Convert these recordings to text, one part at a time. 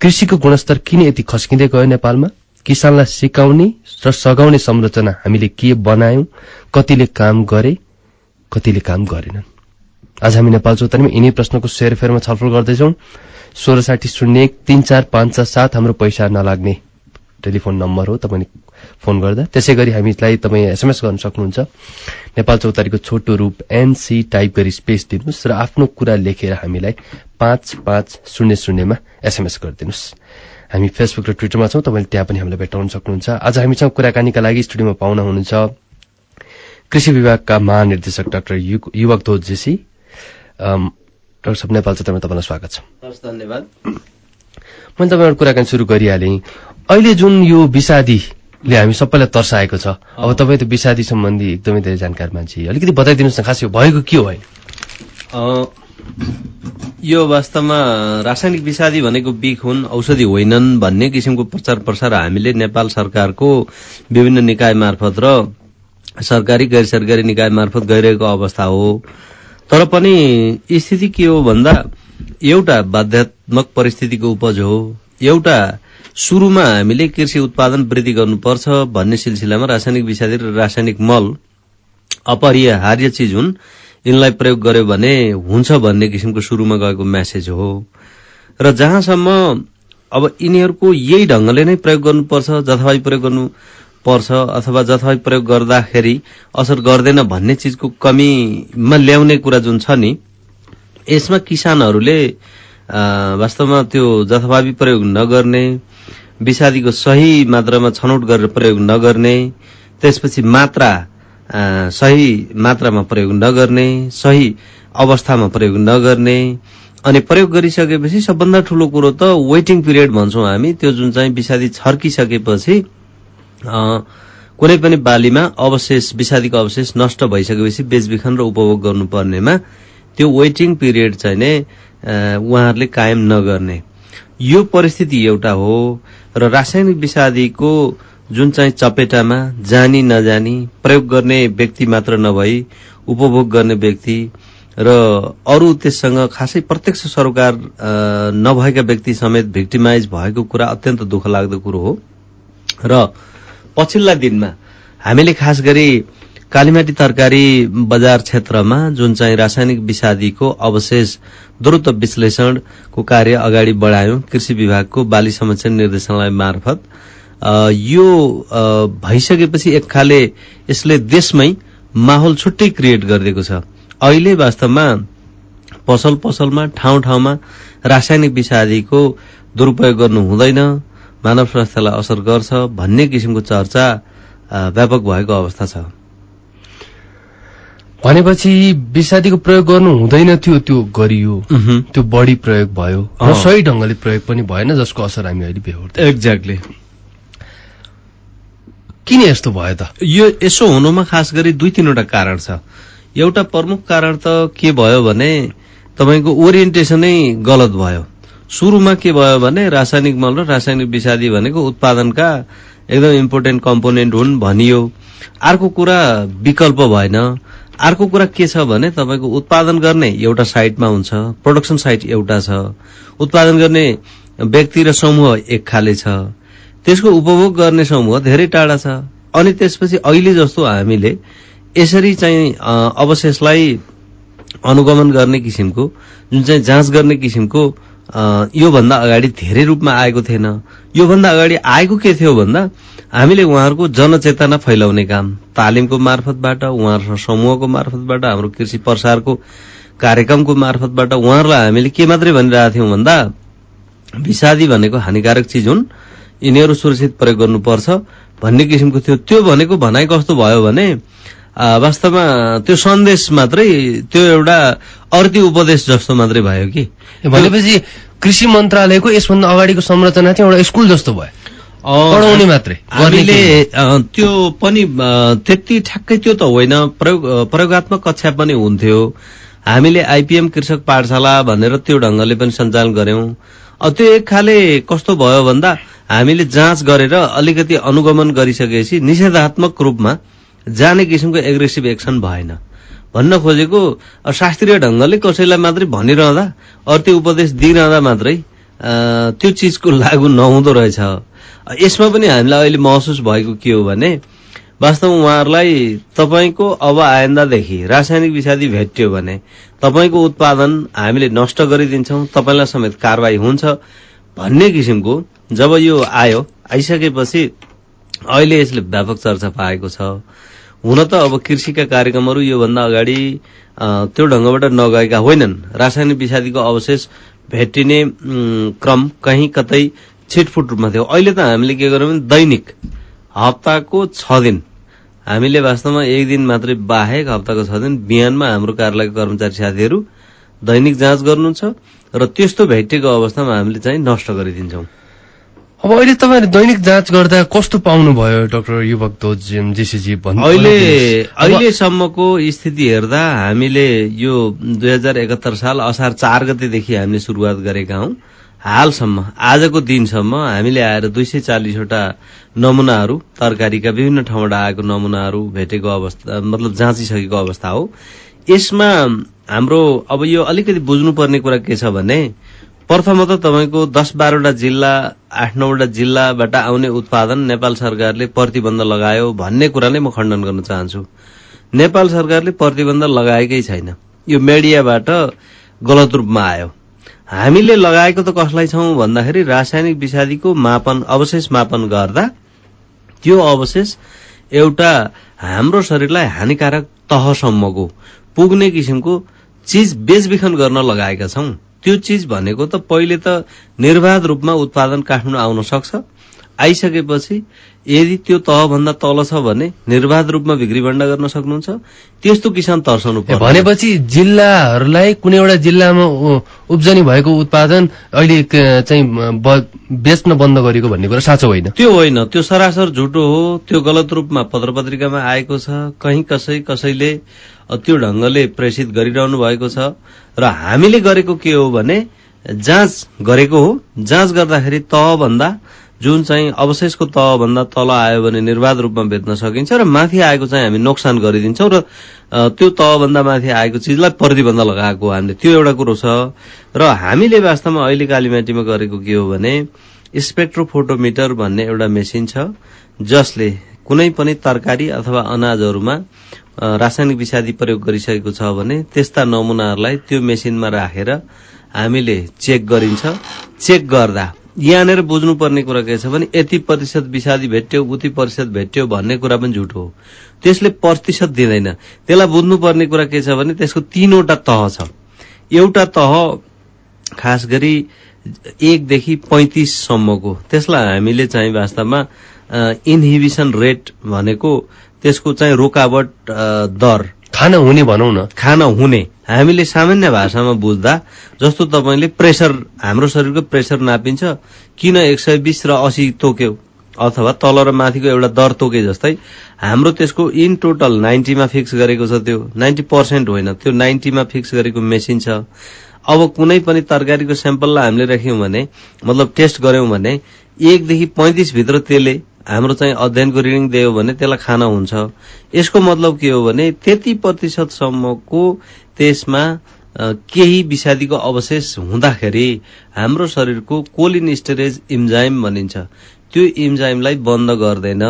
कृषिको गुणस्तर किन यति खस्किँदै गयो नेपालमा? किसानलाई सिकाउने र सघाउने संरचना हामीले के बनायौं? कतिले काम गरे कतिले काम गरेनन्। आज हामी नेपाल चौतारीमा यिनै प्रश्नको सेरफेरमा छलफल गर्दैछौ। सोह्र साठी शून्य एक तीन चार पाँच छ सात हाम्रो पैसा नलाग्ने टेलिफोन नम्बर हो। तपाईँ फोन गर्दा। त्यसै गरी हामीलाई तपाईँ एसएमएस गर्न सक्नुहुन्छ। नेपाल चौतारीको छोटो रूप एनसी टाइप गरी स्पेस दिनुहोस् र आफ्नो कुरा लेखेर हामीलाई पाँच पाँच शून्य शून्यमा एसएमएस गरिदिनुहोस्। हामी फेसबुक र ट्विटरमा छौं। तपाईँले त्यहाँ पनि हामीलाई भेटाउन सक्नुहुन्छ। आज हामीसँग कुराकानीका लागि स्टुडियोमा पाउन हुनुहुन्छ कृषि विभागका महानिर्देशक डाक्टर युवक धोजेसी डाक्टर साहब नेपाल चौतारीमा तपाईँलाई स्वागत छ। धन्यवाद। मैले तपाईँबाट कुराकानी शुरू गरिहालेँ। अहिले जुन यो विषादीले हामी सबैलाई तर्साएको छ। अब तपाईँ त विषादी सम्बन्धी एकदमै धेरै जानकार मान्छे अलिकति बताइदिनुहोस् न खास यो भएको के हो यो वास्तवमा रासायनिक विषादी भनेको बिख हुन् औषधि होइनन् भन्ने किसिमको प्रचार प्रसार हामीले नेपाल सरकारको विभिन्न निकाय मार्फत र सरकारी गैर सरकारी निकाय मार्फत गइरहेको अवस्था हो। तर पनि स्थिति के हो भन्दा एउटा बाध्यात्मक परिस्थितिको उपज हो। एउटा शुरूमा हामीले कृषि उत्पादन वृद्धि गर्नुपर्छ भन्ने सिलसिलामा रासायनिक विषादी र रासायनिक मल अपरिहार्य चिज हुन्। यिनलाई प्रयोग गर्यो भने हुन्छ भन्ने किसिमको शुरूमा गएको म्यासेज हो। र जहाँसम्म अब यिनीहरूको यही ढंगले नै प्रयोग गर्नुपर्छ जथाभावी प्रयोग गर्नुपर्छ अथवा जथाभावी प्रयोग गर्दाखेरि असर गर्दैन भन्ने चिजको कमीमा ल्याउने कुरा जुन छ नि यसमा किसानहरूले वास्तवमा त्यो जथाभावी प्रयोग नगर्ने विषादीको सही मात्रामा छनौट गरेर प्रयोग नगर्ने त्यसपछि मात्रा सही मात्रामा प्रयोग नगर्ने सही अवस्थामा प्रयोग नगर्ने अनि प्रयोग गरिसकेपछि सबभन्दा ठूलो कुरो त वेटिङ पिरियड भन्छौँ हामी। त्यो जुन चाहिँ विषादी छर्किसकेपछि कुनै पनि बालीमा अवशेष विषादीको अवशेष नष्ट भइसकेपछि बेचबिखन र उपभोग गर्नुपर्नेमा त्यो वेटिङ पिरियड चाहिँ नै उहाँहरूले कायम नगर्ने। यो परिस्थिति एउटा हो र रासायनिक विषादीको जुन चाहिँ चपेटामा जानी नजानी प्रयोग गर्ने व्यक्ति मात्र नभई उपभोग गर्ने व्यक्ति र अरू त्यससँग खासै प्रत्यक्ष सरोकार नभएका व्यक्ति समेत भिक्टिमाइज भएको कुरा अत्यन्त दुःख लाग्दो कुरो हो। र पछिल्ला दिनमा हामीले खास गरी कालीमाटी तरकारी बजार क्षेत्रमा जुन चाहिँ रासायनिक विषादीको अवशेष द्रुत विश्लेषणको कार्य अगाडि बढायौं कृषि विभागको बाली संरक्षण निर्देशनालय मार्फत यो भइसकेपछि एक खाले यसले देशमै माहौल छुट्टै क्रिएट गरिदिएको छ। अहिले वास्तवमा पसल पसलमा ठाउँ ठाउँमा रासायनिक विषादीको दुरूपयोग गर्नु हुँदैन मानव स्वास्थ्यलाई असर गर्छ भन्ने किसिमको चर्चा व्यापक भएको अवस्था छ। भनेपछि विषादीको प्रयोग गर्नु हुँदैन थियो त्यो गरियो। त्यो बढी प्रयोग भयो। र सही ढंगले प्रयोग पनि भएन जसको असर हामी अहिले बेहोर्दै एक्ज्याक्टली किन यस्तो भयो त? यो यसो हुनुमा खास गरी दुई तीनवटा कारण छ। एउटा प्रमुख कारण त के भयो भने तपाईँको ओरिएन्टेसनै गलत भयो। सुरुमा के भयो भने रासायनिक मल र रासायनिक विषादी भनेको उत्पादनका एकदम इम्पोर्टेन्ट कम्पोनेन्ट हुन् भनियो। अर्को कुरा विकल्प भएन। अर्को कुरा के छ भने तपाईँको उत्पादन गर्ने एउटा साइटमा हुन्छ प्रोडक्सन साइट एउटा छ। उत्पादन गर्ने व्यक्ति र समूह एक खाले छ। त्यसको उपभोग गर्ने समूह धेरै टाढा छ। अनि त्यसपछि अहिले जस्तो हामीले यसरी चाहिँ अवशेषलाई अनुगमन गर्ने किसिमको जुन चाहिँ जाँच गर्ने किसिमको योभन्दा अगाडि धेरै रूपमा आएको थिएन। योभन्दा अगाडि आएको के थियो भन्दा हामीले उहाँहरूको जनचेतना फैलाउने काम। तालिमको मार्फतबाट उहाँहरूको समूहको मार्फतबाट हाम्रो कृषि प्रसारको कार्यक्रमको मार्फतबाट उहाँहरूलाई हामीले के मात्रै भनिरहेको थियौँ भन्दा विषादी भनेको हानिकारक चिज हुन्। यिनीहरू सुरक्षित प्रयोग गर्नुपर्छ। भन्ने किसिमको थियो। त्यो भनेको भनाइ कस्तो भयो भने वास्तवमा त्यो सन्देश मात्रै त्यो एउटा अर्थी उपदेश जस्तो मात्रै भयो कि? भनेपछि कृषि मन्त्रालयको यसभन्दा अगाडिको संरचना चाहिँ एउटा स्कुल जस्तो भयो। पढाउने मात्रै हामीले त्यो पनि त्यति ठ्याक्कै त्यो त होइन। प्रयोग प्रयोगत्मक कक्षा पनि हुन्थ्यो। हामीले आइपिएम कृषक पाठशाला भनेर त्यो ढंगले पनि सञ्चालन गर्यौं त्यो एक खाले कस्तो भयो भन्दा हामीले जाँच गरेर अलिकति अनुगमन गरिसकेपछि निषेधात्मक रूपमा जाने किसिमको एग्रेसिभ एक्सन भएन। भन्न खोजेको शास्त्रीय ढंगले कसैलाई मात्रै भनिरहँदा अर्थी उपदेश दिइरहँदा मात्रै त्यो चिजको लागू नहुँदो रहेछ। यसमा पनि हामीलाई अहिले महसुस भएको के हो भने वास्तवमा उहाँहरूलाई तपाईँको अब आइन्दादेखि रासायनिक विषादी भेट्यो भने तपाईँको उत्पादन हामीले नष्ट गरिदिन्छौँ तपाईँलाई समेत कारवाही हुन्छ भन्ने किसिमको जब यो आयो आइसकेपछि अहिले यसले व्यापक चर्चा पाएको छ। हुन त अब कृषिका कार्यक्रमहरू योभन्दा अगाडि त्यो ढङ्गबाट नगएका होइनन्। रासायनिक विषादीको अवशेष भेटिने क्रम कहीँ कतै छिटफुट रूपमा थियो। अहिले त हामीले के गर्यौँ भने दैनिक हप्ताको छ दिन। हामीले वास्तवमा एक दिन मात्रै बाहेक हप्ताको छ दिन बिहानमा हाम्रो कार्यालयका कर्मचारी साथीहरू दैनिक जाँच गर्नुहुन्छ र त्यस्तो भेटिएको अवस्थामा हामीले चाहिँ नष्ट गरिदिन्छौँ। अब अहिले तपाईँले दैनिक जाँच गर्दा कस्तो पाउनुभयो डाक्टर युवक ध्वज जीसीजी भन्नु अहिले अहिलेसम्मको स्थिति हेर्दा हामीले यो दुई हजार एकात्तर साल असार चार गतेदेखि हामीले सुरुवात गरेका हौं। हालसम्म आजको दिनसम्म हामीले आएर दुई सय चालिसवटा नमुनाहरू तरकारीका विभिन्न ठाउँबाट आएको नमुनाहरू भेटेको अवस्था मतलब जाँचिसकेको अवस्था हो। यसमा हाम्रो अब यो अलिकति बुझ्नुपर्ने कुरा के छ भने प्रथमत तपाईँको दस बाह्रवटा जिल्ला आठ नौवटा जिल्लाबाट आउने उत्पादन नेपाल सरकारले प्रतिबन्ध लगायो भन्ने कुरा नै म खण्डन गर्न चाहन्छु। नेपाल सरकारले प्रतिबन्ध लगाएकै छैन। यो मिडियाबाट गलत रूपमा आयो। हामीले लगाएको त कसलाई छौं भन्दाखेरि रासायनिक विषादीको मापन अवशेष मापन गर्दा त्यो अवशेष एउटा हाम्रो शरीरलाई हानिकारक तहसम्मको पुग्ने किसिमको चिज बेचबिखन गर्न लगाएका छौं। त्यो चिज भनेको त पहिले त निर्वाध रूपमा उत्पादन काठमाडौँ आउन सक्छ। आइसकेपछि यदि त्यो तहभन्दा तल छ भने निर्वाध रूपमा बिक्री भण्डा गर्न सक्नुहुन्छ। त्यस्तो किसान तर्साउनु पर्दैन। भनेपछि जिल्लाहरूलाई कुनै एउटा जिल्लामा उब्जनी भएको उत्पादन अहिले चाहिँ बेच्न बन्द गरेको भन्ने कुरा साँचो होइन। त्यो होइन। त्यो सरासर झुटो हो। त्यो गलत रूपमा पत्र पत्रिकामा आएको छ। कहीँ कसै कसैले त्यो ढंगले प्रेषित गरिरहनु भएको छ। र हामीले गरेको के हो भने जाँच गरेको हो। जाँच गर्दाखेरि तहभन्दा जुन चाहिँ अवशेषको तहभन्दा तल आयो भने निर्वाध रूपमा बेच्न सकिन्छ र माथि आएको चाहिँ हामी नोक्सान गरिदिन्छौँ र त्यो तहभन्दा माथि आएको चिजलाई प्रतिबन्ध लगाएको हामीले। त्यो एउटा कुरो छ। र हामीले वास्तवमा अहिले कालीमाटीमा गरेको के हो भने स्पेक्ट्रोफोटोमिटर भन्ने एउटा मेसिन छ जसले कुनै पनि तरकारी अथवा अनाजहरूमा रासायनिक विषादी प्रयोग गरिसकेको छ भने त्यस्ता नमुनाहरूलाई त्यो मेसिनमा राखेर हामीले चेक गरिन्छ। चेक गर्दा यहाँनिर बुझ्नुपर्ने कुरा के छ भने यति प्रतिशत विषादी भेट्यो उति प्रतिशत भेट्यो भन्ने कुरा पनि झुटो हो। त्यसले प्रतिशत दिँदैन। त्यसलाई बुझ्नुपर्ने कुरा के छ भने त्यसको तीनवटा तह छ। एउटा तह खास गरी एकदेखि पैँतिससम्मको त्यसलाई हामीले चाहिँ वास्तवमा इन्हिबिसन रेट भनेको त्यसको चाहिँ रोकावट दर खान हुने भनौँ न। खान हुने। हामीले सामान्य भाषामा बुझ्दा जस्तो तपाईँले प्रेसर हाम्रो शरीरको प्रेसर नापिन्छ किन एक सय बिस र असी तोक्यो अथवा तल र माथिको एउटा दर तोके जस्तै हाम्रो त्यसको इन टोटल नाइन्टीमा फिक्स गरेको छ त्यो नाइन्टी पर्सेन्ट होइन त्यो नाइन्टीमा फिक्स गरेको मेसिन छ। अब कुनै पनि तरकारीको स्याम्पललाई हामीले राख्यौँ भने मतलब टेस्ट गर्यौँ भने एकदेखि पैँतिस भित्र त्यसले हाम्रो चाहिँ अध्ययनको रिडिङ दियो भने त्यसलाई खाना हुन्छ। यसको मतलब के हो भने त्यति प्रतिशतसम्मको त्यसमा केही विषादीको अवशेष हुँदाखेरि हाम्रो शरीरको कोलिन स्टोरेज इन्जाइम भनिन्छ। त्यो इन्जाइमलाई बन्द गर्दैन।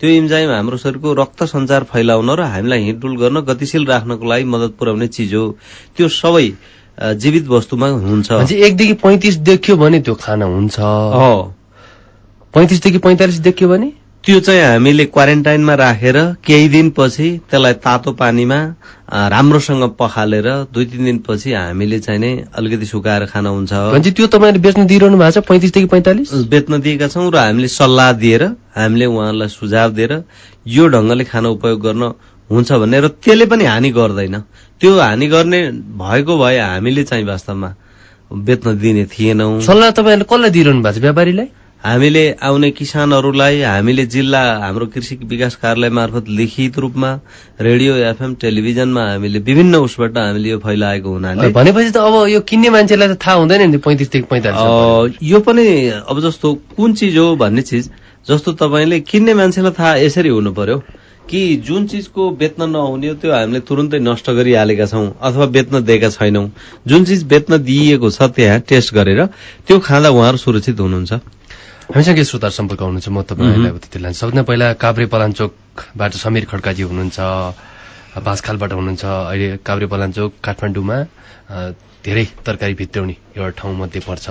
त्यो इन्जाइम हाम्रो शरीरको रक्त सञ्चार फैलाउन र हामीलाई हिँडडुल गर्न गतिशील राख्नको लागि मद्दत पुर्याउने चिज हो। त्यो सबै जीवित वस्तुमा हुन्छ। एकदेखि पैँतिस देखियो भने त्यो खाना हुन्छ। पैँतिसदेखि पैँतालिस देखियो भने? त्यो चाहिँ हामीले क्वारेन्टाइनमा राखेर केही दिनपछि त्यसलाई तातो पानीमा राम्रोसँग पखालेर दुई तिन दिनपछि हामीले चाहिँ नै अलिकति सुकाएर खान हुन्छ भनेपछि त्यो तपाईँले बेच्न दिइरहनु भएको छ पैँतिसदेखि पैँतालिस? बेच्न दिएका छौँ र हामीले सल्लाह दिएर हामीले उहाँहरूलाई सुझाव दिएर यो ढंगले खाना उपयोग गर्न हुन्छ भन्ने र त्यसले पनि हानि गर्दैन। त्यो हानि गर्ने भएको भए हामीले चाहिँ वास्तवमा बेच्न दिने थिएनौँ। सल्लाह तपाईँहरूले कसलाई दिइरहनु भएको छ व्यापारीलाई? हामीले आउने किसानहरूलाई हामीले जिल्ला हाम्रो कृषि विकास कार्यालय मार्फत लिखित रूपमा रेडियो एफएम टेलिभिजनमा हामीले विभिन्न उसबाट हामीले यो फैलाएको हुनाले भनेपछि त अब यो किन्ने मान्छेलाई त थाहा हुँदैन नि पैँतिसदेखि पैँतालिस यो पनि अब जस्तो कुन चिज हो भन्ने चिज जस्तो तपाईँले किन्ने मान्छेलाई थाहा यसरी हुनु पर्यो कि जुन चिजको बेच्न नहुने हो त्यो हामीले तुरन्तै नष्ट गरिहालेका छौँ अथवा बेच्न दिएका छैनौँ। जुन चिज बेच्न दिइएको छ त्यहाँ टेस्ट गरेर त्यो खाँदा उहाँहरू सुरक्षित हुनुहुन्छ। हामीसँग के श्रोता सम्पर्क हुनुहुन्छ म तपाईँलाई त्यति लान्छ सबभन्दा पहिला काभ्रे पलाञ्चोकबाट समीर खड्काजी हुनुहुन्छ बाँसखालबाट हुनुहुन्छ अहिले काभ्रे पलाञ्चोक काठमाडौँमा धेरै तरकारी भित्राउने एउटा ठाउँ मध्ये पर्छ।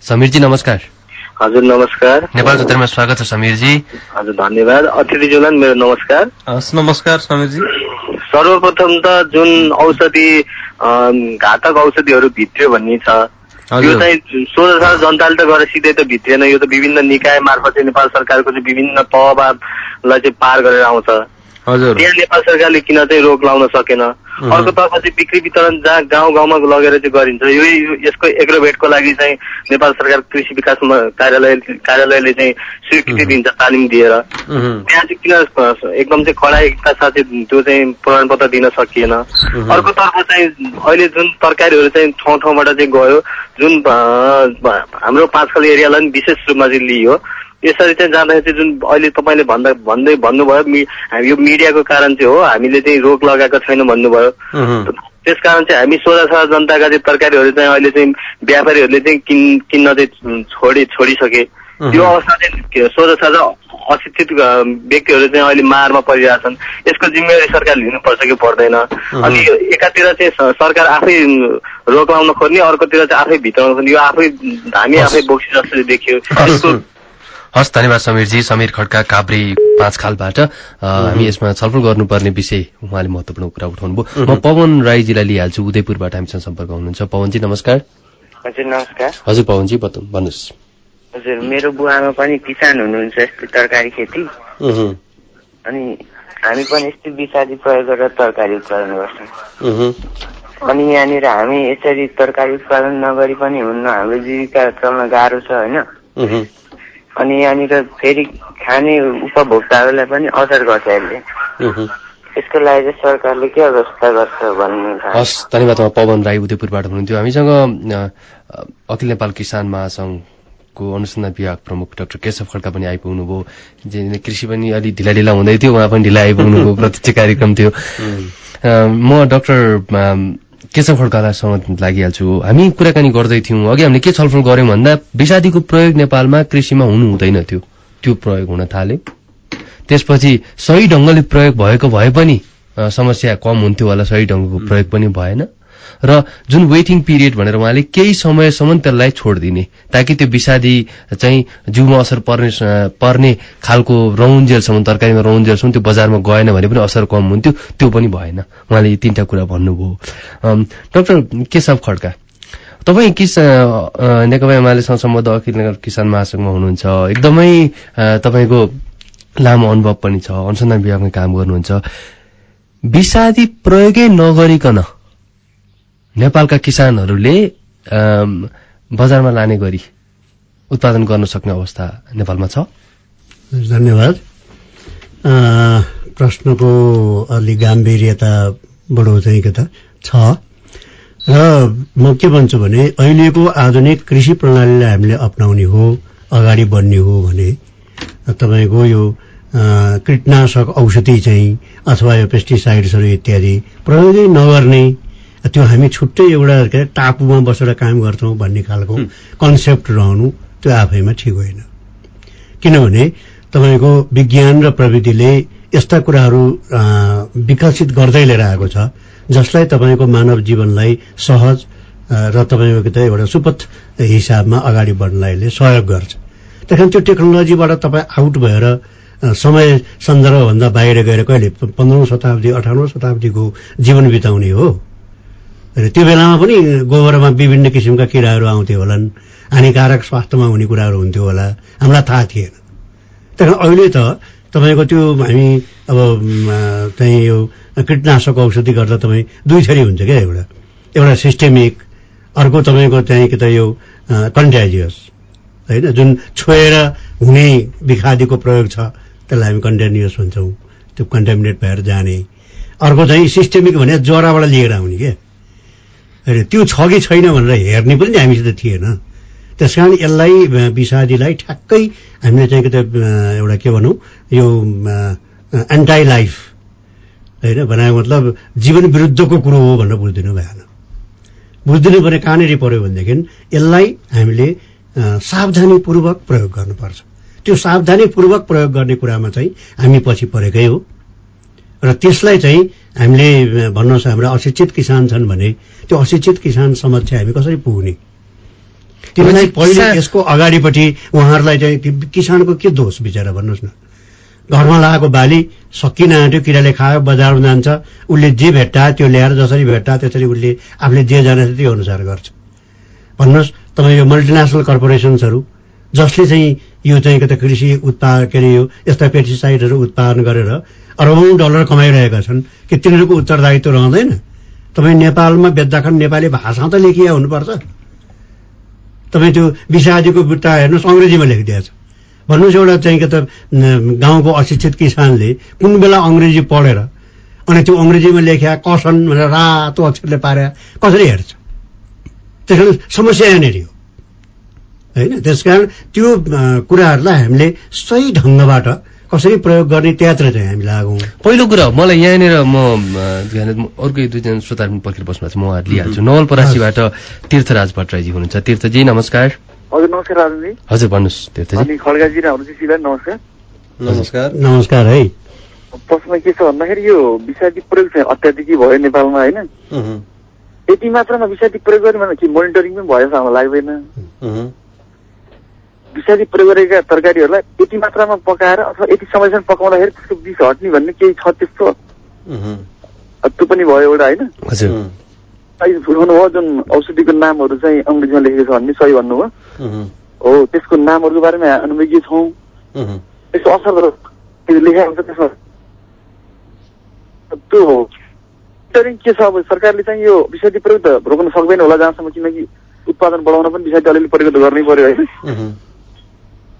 समीरजी नमस्कार। हजुर नमस्कार। नेपाल चौतारीमा स्वागत छ समीरजी। हजुर धन्यवाद। अतिथिज्यूलाई मेरो नमस्कार। हस् नमस्कार समीरजी। सर्वप्रथम त जुन औषधि घातक औषधिहरू भित्रियो भन्ने छ यो चाहिँ सोह्र साल जनताले त गएर सिधै त भित्रिएन। यो त विभिन्न निकाय मार्फत चाहिँ नेपाल सरकारको चाहिँ विभिन्न तहबालाई चाहिँ पार गरेर आउँछ। त्यहाँ नेपाल सरकारले किन चाहिँ रोक लाउन सकेन? अर्कोतर्फ चाहिँ बिक्री वितरण जहाँ गाउँ गाउँमा लगेर चाहिँ गरिन्छ। यो यसको एग्रोभेटको लागि चाहिँ नेपाल सरकार कृषि विकास कार्यालय कार्यालयले चाहिँ स्वीकृति दिन्छ तालिम दिएर। त्यहाँ चाहिँ किन एकदम चाहिँ कडाइका साथ त्यो चाहिँ प्रमाणपत्र दिन सकिएन। अर्कोतर्फ चाहिँ अहिले जुन तरकारीहरू चाहिँ ठाउँ ठाउँबाट चाहिँ गयो जुन हाम्रो पाँचखल एरियालाई पनि विशेष रूपमा चाहिँ लियो। यसरी चाहिँ जाँदाखेरि चाहिँ जुन अहिले तपाईँले भन्दा भन्दै भन्नुभयो यो मिडियाको कारण चाहिँ हो हामीले चाहिँ रोक लगाएको छैन भन्नुभयो। त्यस कारण चाहिँ हामी सोह्र साल जनताका चाहिँ तरकारीहरू चाहिँ अहिले चाहिँ व्यापारीहरूले चाहिँ किन् किन्न चाहिँ छोडि छोडिसके। यो अवस्था चाहिँ सोह्र साल अशिक्षित व्यक्तिहरू चाहिँ अहिले मारमा परिरहेछन् यसको जिम्मेवारी सरकार लिनुपर्छ कि पर्दैन? अनि एकातिर चाहिँ सरकार आफै रोक लाउन खोज्ने अर्कोतिर चाहिँ आफै भित्राउन खोज्ने। यो आफै हामी आफै बोक्सी जस्तो देखियो। हस् धन्यवाद समीरजी। समीर खड्का काभ्रे पाँच खालबाट हामी यसमा छलफल गर्नुपर्ने विषय उहाँले महत्वपूर्ण कुरा उठाउनु भयो म पवन राईजीलाई लिइहाल्छु उदयपुरबाट हामीसँग सम्पर्क हुनुहुन्छ। पवनजी नमस्कार। हजुर नमस्कार। हजुर पवनजी भन्नुहोस्। हजुर मेरो बुवामा पनि किसान हुनुहुन्छ यस्तै तरकारी खेती। अनि हामी पनि यस्तै विषादी प्रयोग गरेर तरकारी उत्पादन गर्छौँ। अनि यहाँनिर हामी यसरी तरकारी उत्पादन नगरी पनि हुन्न हाम्रो जीविका चल्न गाह्रो छ होइन? अनि यहाँनिर फेरि खाने उपभोक्ताहरूलाई पनि असर गर्छ यसले यसको लागि चाहिँ सरकारले के व्यवस्था गर्छ भन्नु हस् धन्यवाद पवन राई उदयपुरबाट हुनुहुन्थ्यो। हामीसँग अखिल नेपाल किसान महासंघको अनुसन्धान विभाग प्रमुख डाक्टर केशव खड्का पनि आइपुग्नुभयो। कृषि पनि अलिक ढिला ढिला हुँदै थियो उहाँ पनि ढिला आइपुग्नुभयो प्रत्यक्ष कार्यक्रम थियो। म डाक्टर केशव खड्कालासँग लागिहाल्छु? हामी कुराकानी गर्दै थियौँ। अघि हामीले के छलफल गर्यौँ भन्दा विषादीको प्रयोग नेपालमा कृषिमा हुनु हुँदैन थियो। त्यो प्रयोग हुन थाल्यो। त्यसपछि सही ढङ्गले प्रयोग भएको भए पनि समस्या कम हुन्थ्यो होला सही ढङ्गको प्रयोग पनि भएन। र जुन वेटिङ पिरियड भनेर उहाँले केही समयसम्म त्यसलाई छोडिदिने ताकि त्यो विषादी चाहिँ जिउमा असर पर्ने पर्ने खालको रौन्जेलसम्म तरकारीमा रौन्जेलसम्म त्यो बजारमा गएन भने पनि असर कम हुन्थ्यो त्यो पनि भएन। उहाँले यी तीनटा कुरा भन्नुभयो। डाक्टर केशव खड्का तपाईँ किस नेकपा एमालेसँग सम्बद्ध अखिल नगर किसान महासंघमा हुनुहुन्छ एकदमै तपाईँको लामो अनुभव पनि छ अनुसन्धान विभागमा काम गर्नुहुन्छ। विषादी प्रयोगै नगरिकन नेपालका किसानहरूले बजारमा लाने गरी उत्पादन गर्न सक्ने अवस्था नेपालमा छ? धन्यवाद। प्रश्नको अलि गाम्भीर्यता बडो चाहिँ के त छ। र म के भन्छु भने अहिलेको आधुनिक कृषि प्रणालीलाई हामीले अप्नाउने हो अगाडि बढ्ने हो भने तपाईँको यो कीटनाशक औषधि चाहिँ अथवा यो पेस्टिसाइड्सहरू इत्यादि प्रयोगै नगर्ने त्यो हामी छुट्टै एउटा के टापुमा बसेर काम गर्छौँ भन्ने खालको कन्सेप्ट रहनु त्यो आफैमा ठिक होइन। किनभने तपाईँको विज्ञान र प्रविधिले यस्ता कुराहरू विकसित गर्दै लिएर आएको छ जसलाई तपाईँको मानव जीवनलाई सहज र तपाईँको त एउटा सुपथ हिसाबमा अगाडि बढ्नलाई सहयोग गर्छ। त्यस त्यो टेक्नोलोजीबाट तपाईँ आउट भएर समय सन्दर्भभन्दा बाहिर गएर कहिले पन्ध्रौँ शताब्दी अठारौँ शताब्दीको जीवन बिताउने हो। र त्यो बेलामा पनि गोबरमा विभिन्न किसिमका किराहरू आउँथ्यो होलान्। हानिकारक स्वास्थ्यमा हुने कुराहरू हुन्थ्यो होला। हामीलाई थाहा थिएन। तर अहिले त तपाईँको त्यो हामी अब चाहिँ यो कीटनाशक औषधि गर्दा तपाईँ दुई थरी हुन्छ क्या एउटा। एउटा सिस्टेमिक अर्को तपाईँको चाहिँ कि त यो कन्ट्याजियस होइन? जुन छोएर हुने विखादीको प्रयोग छ त्यसलाई हामी कन्टेन्युस भन्छौँ। त्यो कन्टामिनेट भएर जाने। अर्को चाहिँ सिस्टेमिक भने ज्वराबाट लिएर आउने क्या। त्यो छ कि छैन भनेर हेर्ने पनि हामीसित थिएन। त्यस कारण यसलाई विषादीलाई ठ्याक्कै हामीले चाहिँ त एउटा के भनौँ यो एन्टाई लाइफ होइन भनेको मतलब जीवन विरुद्धको कुरो हो भनेर बुझिदिनु भएन। बुझिदिनु पर्ने कहाँनिर पऱ्यो भनेदेखि यसलाई हामीले सावधानीपूर्वक प्रयोग गर्नुपर्छ। त्यो सावधानीपूर्वक प्रयोग गर्ने कुरामा चाहिँ हामी पछि परेकै हो। र त्यसलाई चाहिँ हामीले भन्नुहोस् हाम्रो अशिक्षित किसान छन् भने त्यो अशिक्षित किसानसम्म चाहिँ हामी कसरी पुग्ने? त्यसलाई पहिले यसको अगाडिपट्टि उहाँहरूलाई चाहिँ किसानको के दोष बिचरा भन्नुहोस् न? घरमा लगाएको बाली सकिन आँट्यो किराले खायो बजारमा जान्छ उसले जे भेट्टा त्यो ल्याएर जसरी भेट्टा त्यसरी उसले आफूले जे जाने त्यो अनुसार गर्छ। भन्नुहोस् तपाईँ यो मल्टिनेसनल कर्पोरेसन्सहरू जसले चाहिँ यो चाहिँ के त कृषि उत्पाद के अरे यो यस्ता पेस्टिसाइडहरू उत्पादन गरेर अरबौँ डलर कमाइरहेका छन् कि तिनीहरूको उत्तरदायित्व रहँदैन? तपाईँ नेपालमा बेच्दाखण्ड नेपाली भाषा त लेखिया हुनुपर्छ। तपाईँ त्यो विषादीको बुट्टा हेर्नुहोस् अङ्ग्रेजीमा लेखिदिएछ भन्नुहोस् एउटा चाहिँ के त गाउँको अशिक्षित किसानले कुन बेला अङ्ग्रेजी पढेर अनि त्यो अङ्ग्रेजीमा लेख्या कसन भनेर रातो अक्षरले पारे कसरी हेर्छ? त्यस कारण समस्या यहाँनिर हो। होइन? त्यस कारण त्यो कुराहरूलाई हामीले सही ढङ्गबाट कसरी प्रयोग गर्ने त्यहाँतिर चाहिँ हामी लागौँ। पहिलो कुरा मलाई यहाँनिर म अर्को दुईजना श्रोता पर्खेर बस्नु छ। म उहाँहरू लिइहाल्छु। नवलपरासीबाट तीर्थराज भट्टराईजी हुनुहुन्छ। तीर्थजी नमस्कार। हजुर नमस्कार राजनजी हजुर भन्नुहोस् तीर्थजी। अनि खड्गाजी नमस्कार। नमस्कार। नमस्कार है। प्रश्न के छ भन्दाखेरि यो विषादी प्रयोग चाहिँ अत्याधिकै भयो नेपालमा होइन? यति मात्रामा विषादी प्रयोग गर्ने भने कि मोनिटरिङ पनि भयो जस्तो हामीलाई लाग्दैन। विषादी प्रयोग गरेका तरकारीहरूलाई यति मात्रामा पकाएर अथवा यति समयसम्म पकाउँदाखेरि त्यसको विष हट्ने भन्ने केही छ त्यस्तो? त्यो पनि भयो एउटा होइन? भन्नुभयो जुन औषधिको नामहरू चाहिँ अङ्ग्रेजीमा लेखेको छ भन्ने सही भन्नुभयो। हो त्यसको नामहरूको बारेमा अनुविज्ञ छौँ। त्यसको असर लेखेको हुन्छ त्यसमा। त्यो के छ अब सरकारले चाहिँ यो विषादी प्रयोग त रोक्न सक्दैन होला जहाँसम्म किनकि उत्पादन बढाउन पनि विषादी अलिअलि प्रयोग त गर्नै पर्यो होइन?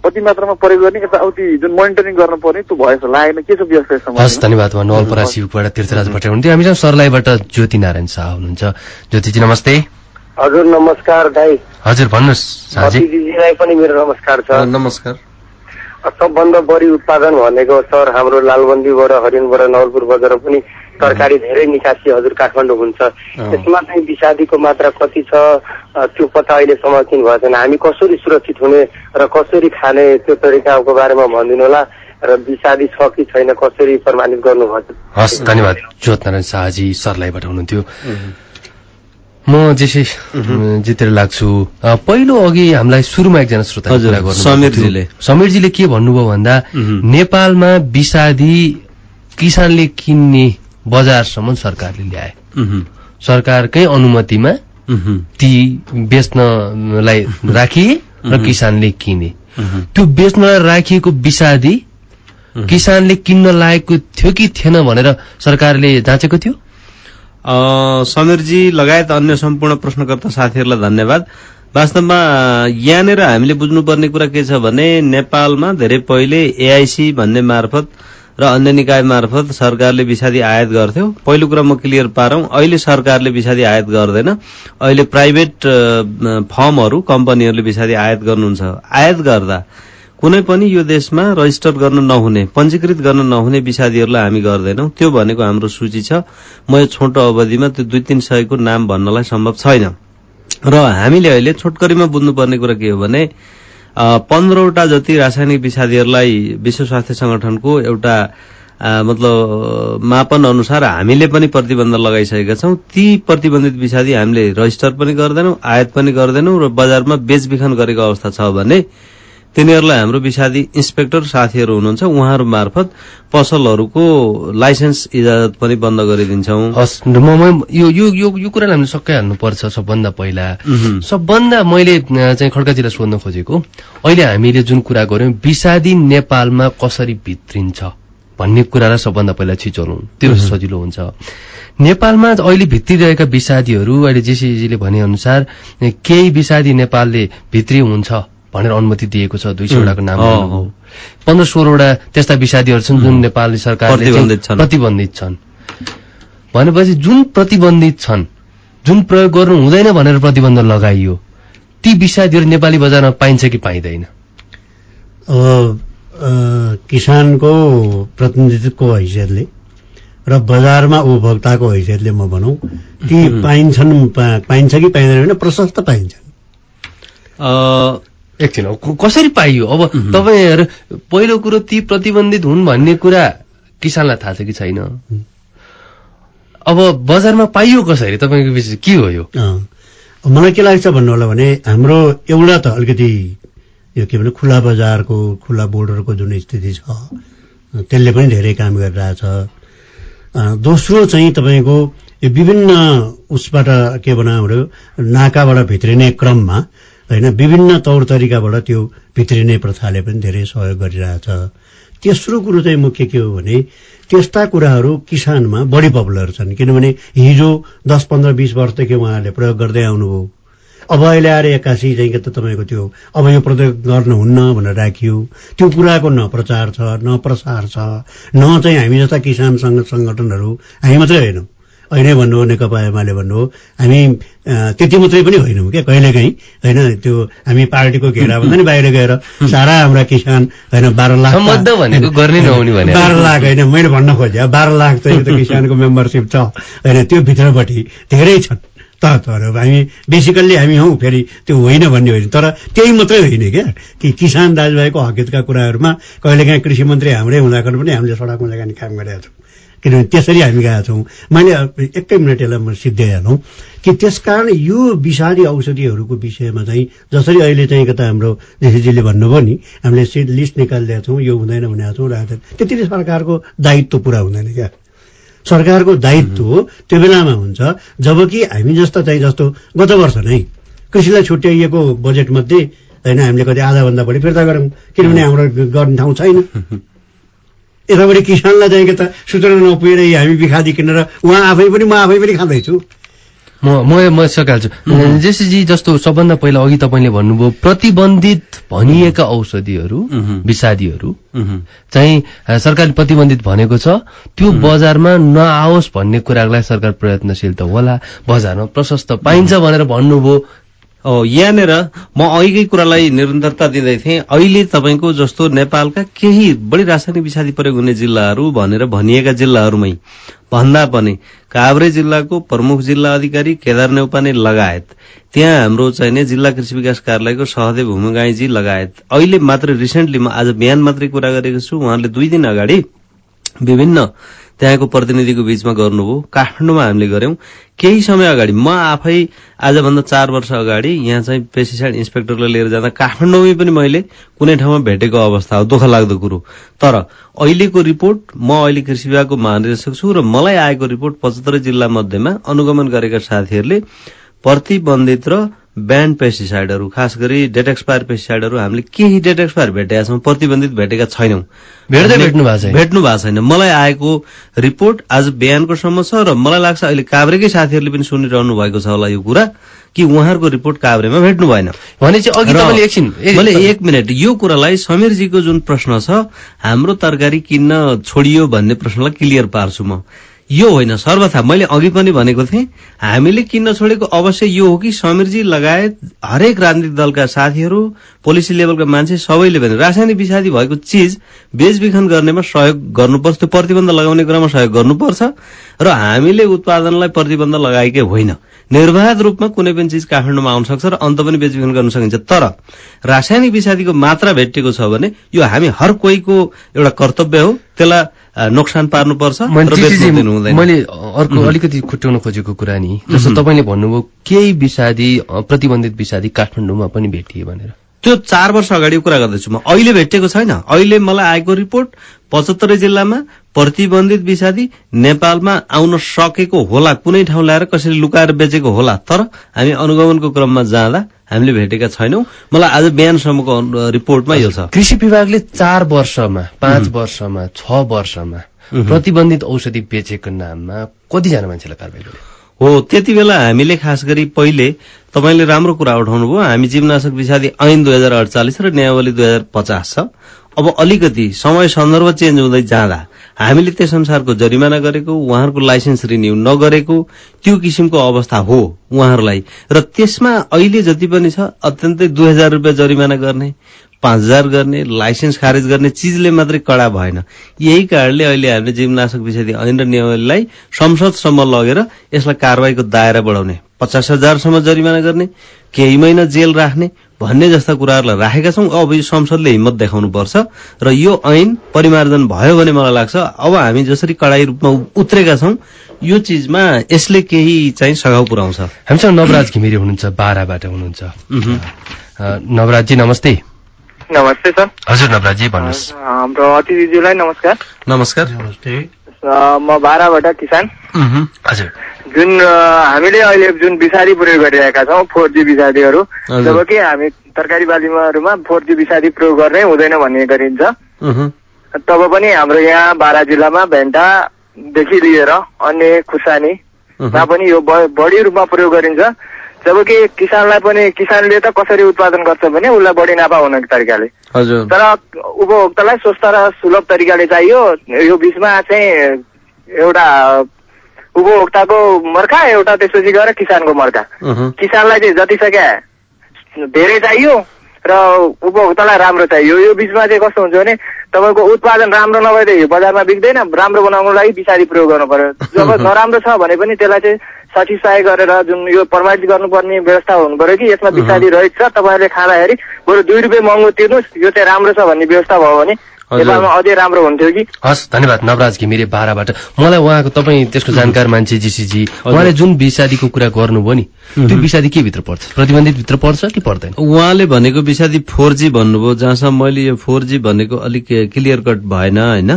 कति मात्रामा प्रयोग गर्ने यताउति जुन मोनिटरिङ गर्नु पर्ने त्यो भयो जस्तो लागेन के छ व्यवस्था हस् धन्यवाद नवलपरासीबाट तीर्थराज भट्टाई हुनुहुन्थ्यो। हामीसँग सरलाईबाट ज्योति नारायण शाह हुनुहुन्छ। ज्योतिजी नमस्ते। हजुर नमस्कार दाई। हजुर भन्नुहोस् दिदीलाई पनि मेरो नमस्कार छ। नमस्कार। सबभन्दा बढी उत्पादन भनेको सर हाम्रो लालबन्दीबाट हरिणबाट नवलपुर बजार पनि तरकारी धेरै निकासी हजुर काठमाडौँ हुन्छ। त्यसमा चाहिँ विषादीको मात्रा कति छ त्यो पत्ता अहिलेसम्म किन भएको छैन। हामी कसरी सुरक्षित हुने र कसरी खाने त्यो तरिकाको बारेमा भनिदिनु होला र विषादी छ कि छैन कसरी प्रमाणित गर्नुभएको हस् धन्यवाद। ज्योतनारायण शाहजी सरलाईबाट हुनुहुन्थ्यो। म जेसै जितेर लाग्छु पहिलो अघि हामीलाई सुरुमा एकजना श्रोता समीरजीले। समीरजीले के भन्नुभयो भन्दा नेपालमा विषादी किसानले किन्ने बजारसम्म सरकारले ल्याए। सरकारकै अनुमतिमा ती बेच्नलाई राखिए र किसानले किने। त्यो बेच्नलाई राखिएको विषादी किसानले किन्न लागेको थियो कि थिएन भनेर सरकारले जाँचेको थियो? समीरजी लगायत अन्य सम्पूर्ण प्रश्नकर्ता साथीहरूलाई धन्यवाद। वास्तवमा यहाँनिर हामीले बुझ्नुपर्ने कुरा के छ भने नेपालमा धेरै पहिले एआइसी भन्ने मार्फत र अन्य निकाय मार्फत सरकारले विषादी आयात गर्थ्यो। पहिलो कुरा म क्लियर पारौं अहिले सरकारले विषादी आयात गर्दैन। अहिले प्राइभेट फर्महरू कम्पनीहरूले विषादी आयात गर्नुहुन्छ। आयात गर्दा कुनै पनि यो देशमा रजिस्टर गर्न नहुने पञ्जीकृत गर्न नहुने विषादीहरूलाई हामी गर्दैनौं। त्यो भनेको हाम्रो सूची छ। म यो छोटो अवधिमा त्यो दुई तीन सयको नाम भन्नलाई सम्भव छैन। र हामीले अहिले छोटकरीमा बुझ्नुपर्ने कुरा के हो भने पन्ध्रवटा जति रासायनिक विषादीहरूलाई विश्व स्वास्थ्य संगठनको एउटा मतलब मापन अनुसार हामीले पनि प्रतिबन्ध लगाइसकेका छौं। ती प्रतिबन्धित विषादी हामीले रजिस्टर पनि गर्दैनौं आयात पनि गर्दैनौं र बजारमा बेचबिखन गरेको अवस्था छ भने तिनीहरूलाई हाम्रो विषादी इन्सपेक्टर साथीहरू हुनुहुन्छ उहाँहरू मार्फत पसलहरूको लाइसेन्स इजाजत पनि बन्द गरिदिन्छौ। यो यो कुरालाई हामीले सकाइहाल्नुपर्छ सबभन्दा पहिला। सबभन्दा मैले चाहिँ खड्काजीलाई सोध्न खोजेको अहिले हामीले जुन कुरा गर्यौं विषादी नेपालमा कसरी भित्रिन्छ भन्ने कुरालाई सबभन्दा पहिला छिचोलौं। त्यो सजिलो हुन्छ। नेपालमा अहिले भित्रिरहेका विषादीहरू अहिले जेसीजीले भने अनुसार केही विषादी नेपालले भित्री हुन्छ। भनेर अनुमति दिएको छ दुई सयवटाको नाम पन्ध्र सोह्रवटा त्यस्ता विषादीहरू छन् जुन नेपाली सरकारले प्रतिबन्धित छन्। भनेपछि जुन प्रतिबन्धित छन् जुन प्रयोग गर्नु हुँदैन भनेर प्रतिबन्ध लगाइयो ती विषादीहरू नेपाली बजारमा पाइन्छ कि पाइँदैन? किसानको प्रतिनिधित्वको हैसियतले र बजारमा उपभोक्ताको हैसियतले म भनौँ ती पाइन्छन् पाइन्छ कि पाइँदैन भने प्रशस्त पाइन्छन्। एकछिन कसरी पाइयो? अब तपाईँहरू पहिलो कुरो ती प्रतिबन्धित हुन् भन्ने कुरा किसानलाई थाहा छ कि छैन? अब बजारमा पाइयो कसरी? तपाईँको विषय के हो यो? मलाई के लाग्छ भन्नु होला भने हाम्रो एउटा त अलिकति यो के भने खुला बजारको खुला बोर्डरको जुन स्थिति छ त्यसले पनि धेरै काम गरिरहेछ। दोस्रो चाहिँ तपाईँको यो विभिन्न उसबाट के भनौँ हाम्रो नाकाबाट भित्रिने क्रममा होइन विभिन्न तौर तरिकाबाट त्यो भित्रिने प्रथाले पनि धेरै सहयोग गरिरहेछ। तेस्रो कुरो चाहिँ मुख्य के हो भने त्यस्ता कुराहरू किसानमा बढी पपुलर छन् किनभने हिजो दस पन्ध्र बिस वर्षदेखि उहाँहरूले प्रयोग गर्दै आउनुभयो। अब अहिले आएर एक्कासी चाहिँ के त तपाईँको त्यो अब यो प्रयोग गर्नुहुन्न भनेर राखियो। त्यो कुराको न प्रचार छ न प्रसार छ। न चाहिँ हामी जस्ता किसान सङ्गठनहरू हामी मात्रै होइनौँ। भन्नु हो नेकपा एमाले भन्नु हो हामी त्यति मात्रै पनि होइनौँ क्या कहिलेकाहीँ। होइन त्यो हामी पार्टीको घेराभन्दा नि बाहिर गएर सारा हाम्रा किसान होइन बाह्र लाख बाह्र लाख होइन मैले भन्न खोजेँ बाह्र लाख चाहिँ त किसानको मेम्बरसिप छ होइन त्यो भित्रपट्टि धेरै छन्। तहतहरू हामी बेसिकल्ली हामी हौँ फेरि त्यो होइन भन्ने होइन तर त्यही मात्रै होइन क्या कि किसान दाजुभाइको हकितका कुराहरूमा कहिलेकाहीँ कृषि मन्त्री हाम्रै हुँदाखेरि पनि हामीले सडकमा लगानी काम गरेका छौँ। किनभने त्यसरी हामी गएका छौँ। मैले एकै मिनट यसलाई म सिद्धाइहालौँ कि त्यसकारण यो विषादी औषधिहरूको विषयमा चाहिँ जसरी अहिले चाहिँ कता हाम्रो जेसीजीले भन्नुभयो नि हामीले सिट लिस्ट निकालिदिएका छौँ यो हुँदैन भनेका छौँ र त्यति सरकारको दायित्व पुरा हुँदैन क्या। सरकारको दायित्व त्यो बेलामा हुन्छ जबकि हामी जस्तो चाहिँ जस्तो गत वर्ष नै कृषिलाई छुट्याइएको बजेटमध्ये होइन हामीले कति आधाभन्दा बढी फिर्ता गरौँ किनभने हाम्रो गर्ने ठाउँ छैन। यतापट्टि किसानलाई चाहिँ के त सूचना नपुगेर हामी बिखादी किनेर उहाँ आफै पनि म आफै पनि खाँदैछु। म म म सकाल्छु। जेसीजी जस्तो सबभन्दा पहिला अघि तपाईँले भन्नुभयो प्रतिबन्धित भनिएका औषधिहरू विषादीहरू चाहिँ सरकारले प्रतिबन्धित भनेको छ। त्यो बजारमा नआओस् भन्ने कुरालाई सरकार प्रयत्नशील त होला। बजारमा प्रशस्त पाइन्छ भनेर भन्नुभयो। यहाँनिर म अघिकै कुरालाई निरन्तरता दिँदै थिएँ। अहिले तपाईँको जस्तो नेपालका केही बढी रासायनिक विषादी प्रयोग हुने जिल्लाहरू भनेर भनिएका जिल्लाहरूमै भन्दा पनि काभ्रे जिल्लाको प्रमुख जिल्ला अधिकारी केदार नेउपाने लगायत त्यहाँ हाम्रो चाहिने जिल्ला कृषि विकास कार्यालयको सहदेव भूमिगाईजी लगायत। अहिले मात्र रिसेन्टली म आज बिहान मात्रै कुरा गरेको छु। उहाँले दुई दिन अगाडि विभिन्न त्यहाँको प्रतिनिधिको बीचमा गर्नुभयो। काठमाडौँमा हामीले गर्यौं केही समय अगाडि म आफै आजभन्दा चार वर्ष अगाडि यहाँ चाहिँ पेस्टिसाइड इन्सपेक्टरलाई लिएर जाँदा काठमाडौँमै पनि मैले कुनै ठाउँमा भेटेको अवस्था हो दुःख लाग्दो कुरो। तर अहिलेको रिपोर्ट म अहिले कृषि विभागको महानिर्देशक छु र मलाई आएको रिपोर्ट पचहत्तर जिल्ला मध्येमा अनुगमन गरेका साथीहरूले प्रतिबन्धित र ब्यान्ड पेस्टिसाइडहरू खास गरी डेट एक्सपायर पेस्टिसाइडहरू हामीले केही डेट एक्सपायर भेटेका छौँ प्रतिबन्धित भेटेका छैनौँ। भेट्दै भेट्नु भएको छैन। भेट्नु भएको छैन। मलाई आएको रिपोर्ट आज बिहानको सम्म छ र मलाई लाग्छ अहिले काभ्रेकै साथीहरूले पनि सुनिरहनु भएको छ होला यो कुरा कि उहाँहरूको रिपोर्ट काभ्रेमा भेट्नु भएन। भने मैले एक मिनट यो कुरालाई समीरजीको जुन प्रश्न छ हाम्रो तरकारी किन्न छोडियो भन्ने प्रश्नलाई क्लियर पार्छु म। यो होइन सर्वथा मैले अघि पनि भनेको थिएँ हामीले किन्न छोडेको अवश्य यो हो कि समीरजी लगायत हरेक राजनीतिक दलका साथीहरू पोलिसी लेभलका मान्छे सबैले भने रासायनिक विषादी भएको चिज बेचबिखन गर्नेमा सहयोग गर्नुपर्छ त्यो प्रतिबन्ध लगाउने क्रममा सहयोग गर्नुपर्छ र हामीले उत्पादनलाई प्रतिबन्ध लगाएकै होइन। निर्वाध रूपमा कुनै पनि चिज काठमाडौँमा आउन सक्छ र अन्त पनि बेचबिखन गर्न सकिन्छ। तर रासायनिक विषादीको मात्रा भेटिएको छ भने यो हामी हर कोहीको एउटा कर्तव्य हो त्यसलाई नोक्सान पार्नुपर्छ मैले अर्को अलिकति खुट्याउन खोजेको कुरा नि जस्तो तपाईँले भन्नुभयो केही विषादी प्रतिबन्धित विषादी काठमाडौँमा पनि भेटिए भनेर। त्यो चार वर्ष अगाडि कुरा गर्दैछु म। अहिले भेटेको छैन। अहिले मलाई आएको रिपोर्ट पचहत्तरै जिल्लामा प्रतिबन्धित विषादी नेपालमा आउन सकेको होला कुनै ठाउँ ल्याएर कसैले लुकाएर बेचेको होला तर हामी अनुगमनको क्रममा जाँदा हामीले भेटेका छैनौँ। मलाई आज बिहानसम्मको रिपोर्टमा यो छ। कृषि विभागले चार वर्षमा पाँच वर्षमा छ वर्षमा प्रतिबन्धित औषधि बेचेको नाममा कतिजना मान्छेलाई कारवाही गर्यो? हो त्यति बेला हामीले खास गरी पहिले तपाईँले राम्रो कुरा उठाउनुभयो। हामी जीवनाशक विषादी ऐन दुई हजार अडचालिस र न्यायावली दुई हजार पचास छ। अब अलिकति समय सन्दर्भ चेन्ज हुँदै जाँदा हामीले त्यस अनुसारको जरिमाना गरेको उहाँहरूको लाइसेन्स रिन्यू नगरेको त्यो किसिमको अवस्था हो उहाँहरूलाई। र त्यसमा अहिले जति पनि छ अत्यन्तै दुई हजार रुपियाँ जरिमाना गर्ने पाँच हजार गर्ने लाइसेन्स खारेज गर्ने चिजले मात्रै कडा भएन। यही कारणले अहिले हामीले जीवनाशक विषय ऐन र नियमलाई संसदसम्म लगेर यसलाई कारवाहीको दायरा बढाउने पचास हजारसम्म जरिमाना गर्ने केही महिना जेल राख्ने भन्ने जस्ता कुराहरूलाई राखेका छौँ। अब यो संसदले हिम्मत देखाउनु पर्छ र यो ऐन परिमार्जन भयो भने मलाई लाग्छ अब हामी जसरी कडाई रूपमा उत्रेका छौँ यो चिजमा यसले केही चाहिँ सघाउ पुर्याउँछ हामीसँग नवराज घिमिरे हुनुहुन्छ बाह्रबाट हुनुहुन्छ। नवराजजी नमस्ते। नमस्ते सर। हजुर नवराजी भन्नुहोस्। हाम्रो अतिथिज्यूलाई नमस्कार। नमस्कार। नमस्ते। म बाह्रबाट किसान। हजुर। जुन हामीले अहिले जुन विषादी प्रयोग गरिरहेका छौँ फोर जी विषादीहरू जबकि हामी तरकारी बालीमाहरूमा फोर जी विषादी प्रयोग गर्नै हुँदैन भन्ने गरिन्छ। तब पनि हाम्रो यहाँ बाह्र जिल्लामा भेन्टादेखि लिएर अन्य खुर्सानीमा पनि यो बढी रूपमा प्रयोग गरिन्छ। जबकि किसानलाई पनि किसानले त कसरी उत्पादन गर्छ भने उसलाई बढी नाफा हुने तरिकाले। तर उपभोक्तालाई स्वस्थ र सुलभ तरिकाले चाहियो यो बिचमा चाहिँ एउटा उपभोक्ताको मर्खा एउटा त्यसपछि गएर किसानको मर्खा। किसानलाई चाहिँ जति सके धेरै चाहियो र उपभोक्तालाई राम्रो चाहियो। यो बिचमा चाहिँ कस्तो हुन्छ भने तपाईँको उत्पादन राम्रो नभए बजारमा बिग्दैन राम्रो बनाउनु लागि विषादी प्रयोग गर्नु पर्यो। जब नराम्रो छ भने पनि त्यसलाई चाहिँ सटिस्फाई गरेर जुन यो प्रमाणित गर्नुपर्ने व्यवस्था हुनु पर्यो कि यसमा विषादी रहेछ। तपाईँहरूले खाँदाखेरि बरु दुई रुपियाँ महँगो तिर्नुहोस् यो चाहिँ राम्रो छ भन्ने व्यवस्था भयो भने नेपालमा अझै राम्रो हुन्थ्यो कि। हस् धन्यवाद। नवराज घिमिरे बाह्रबाट मलाई उहाँको तपाईँ त्यसको जानकार मान्छे जीसीजी। उहाँले जुन विषादीको कुरा गर्नुभयो नि त्यो विषादी के भित्र पर्छ? प्रतिबन्धित भित्र पर्छ कि पर्दैन? उहाँले भनेको विषादी फोर जी भन्नुभयो जहाँसम्म मैले यो फोर जी भनेको अलिक क्लियर कट भएन होइन?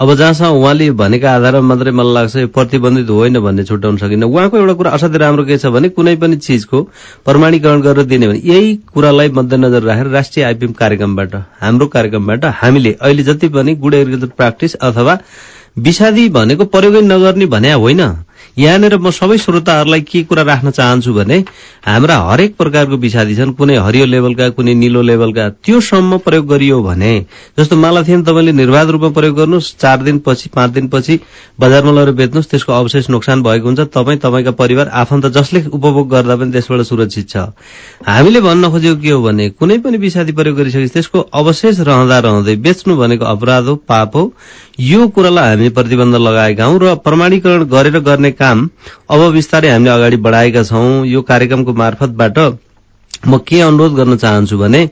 अब जहाँसम्म उहाँले भनेको आधारमा मात्रै मलाई लाग्छ यो प्रतिबन्धित होइन भन्ने छुट्याउन सकिन्न उहाँको एउटा कुरा असाध्यै राम्रो के छ भने कुनै पनि चिजको प्रमाणीकरण गरेर दिने भने यही कुरालाई मध्यनजर राखेर राष्ट्रिय आइपिएम कार्यक्रमबाट हाम्रो कार्यक्रमबाट हामीले अहिले जति पनि गुड एग्रिकल्चर प्र्याक्टिस अथवा विषादी भनेको प्रयोगै नगर्ने भने होइन। यहाँनिर म सबै श्रोताहरूलाई के कुरा राख्न चाहन्छु भने हाम्रा हरेक प्रकारको विषादी छन् कुनै हरियो लेभलका कुनै निलो लेभलका त्योसम्म प्रयोग गरियो भने जस्तो मालाथियन तपाईँले निर्वाध रूपमा प्रयोग गर्नुहोस् चार दिनपछि पाँच दिनपछि बजारमा लगेर बेच्नुहोस् त्यसको अवशेष नोक्सान भएको हुन्छ तपाईँ तपाईँका परिवार आफन्त जसले उपभोग गर्दा पनि त्यसबाट सुरक्षित छ। हामीले भन्न खोजेको के हो भने कुनै पनि विषादी प्रयोग गरिसकेपछि त्यसको अवशेष रहँदा रहँदै बेच्नु भनेको अपराध हो पाप हो। यो कुरालाई हामी प्रतिबन्ध लगाएका हौं र प्रमाणीकरण गरेर गर्ने काम अब बिस्तारै हामीले अगाडि बढाएका छौं। यो कार्यक्रमको मार्फतबाट म के अनुरोध गर्न चाहन्छु भने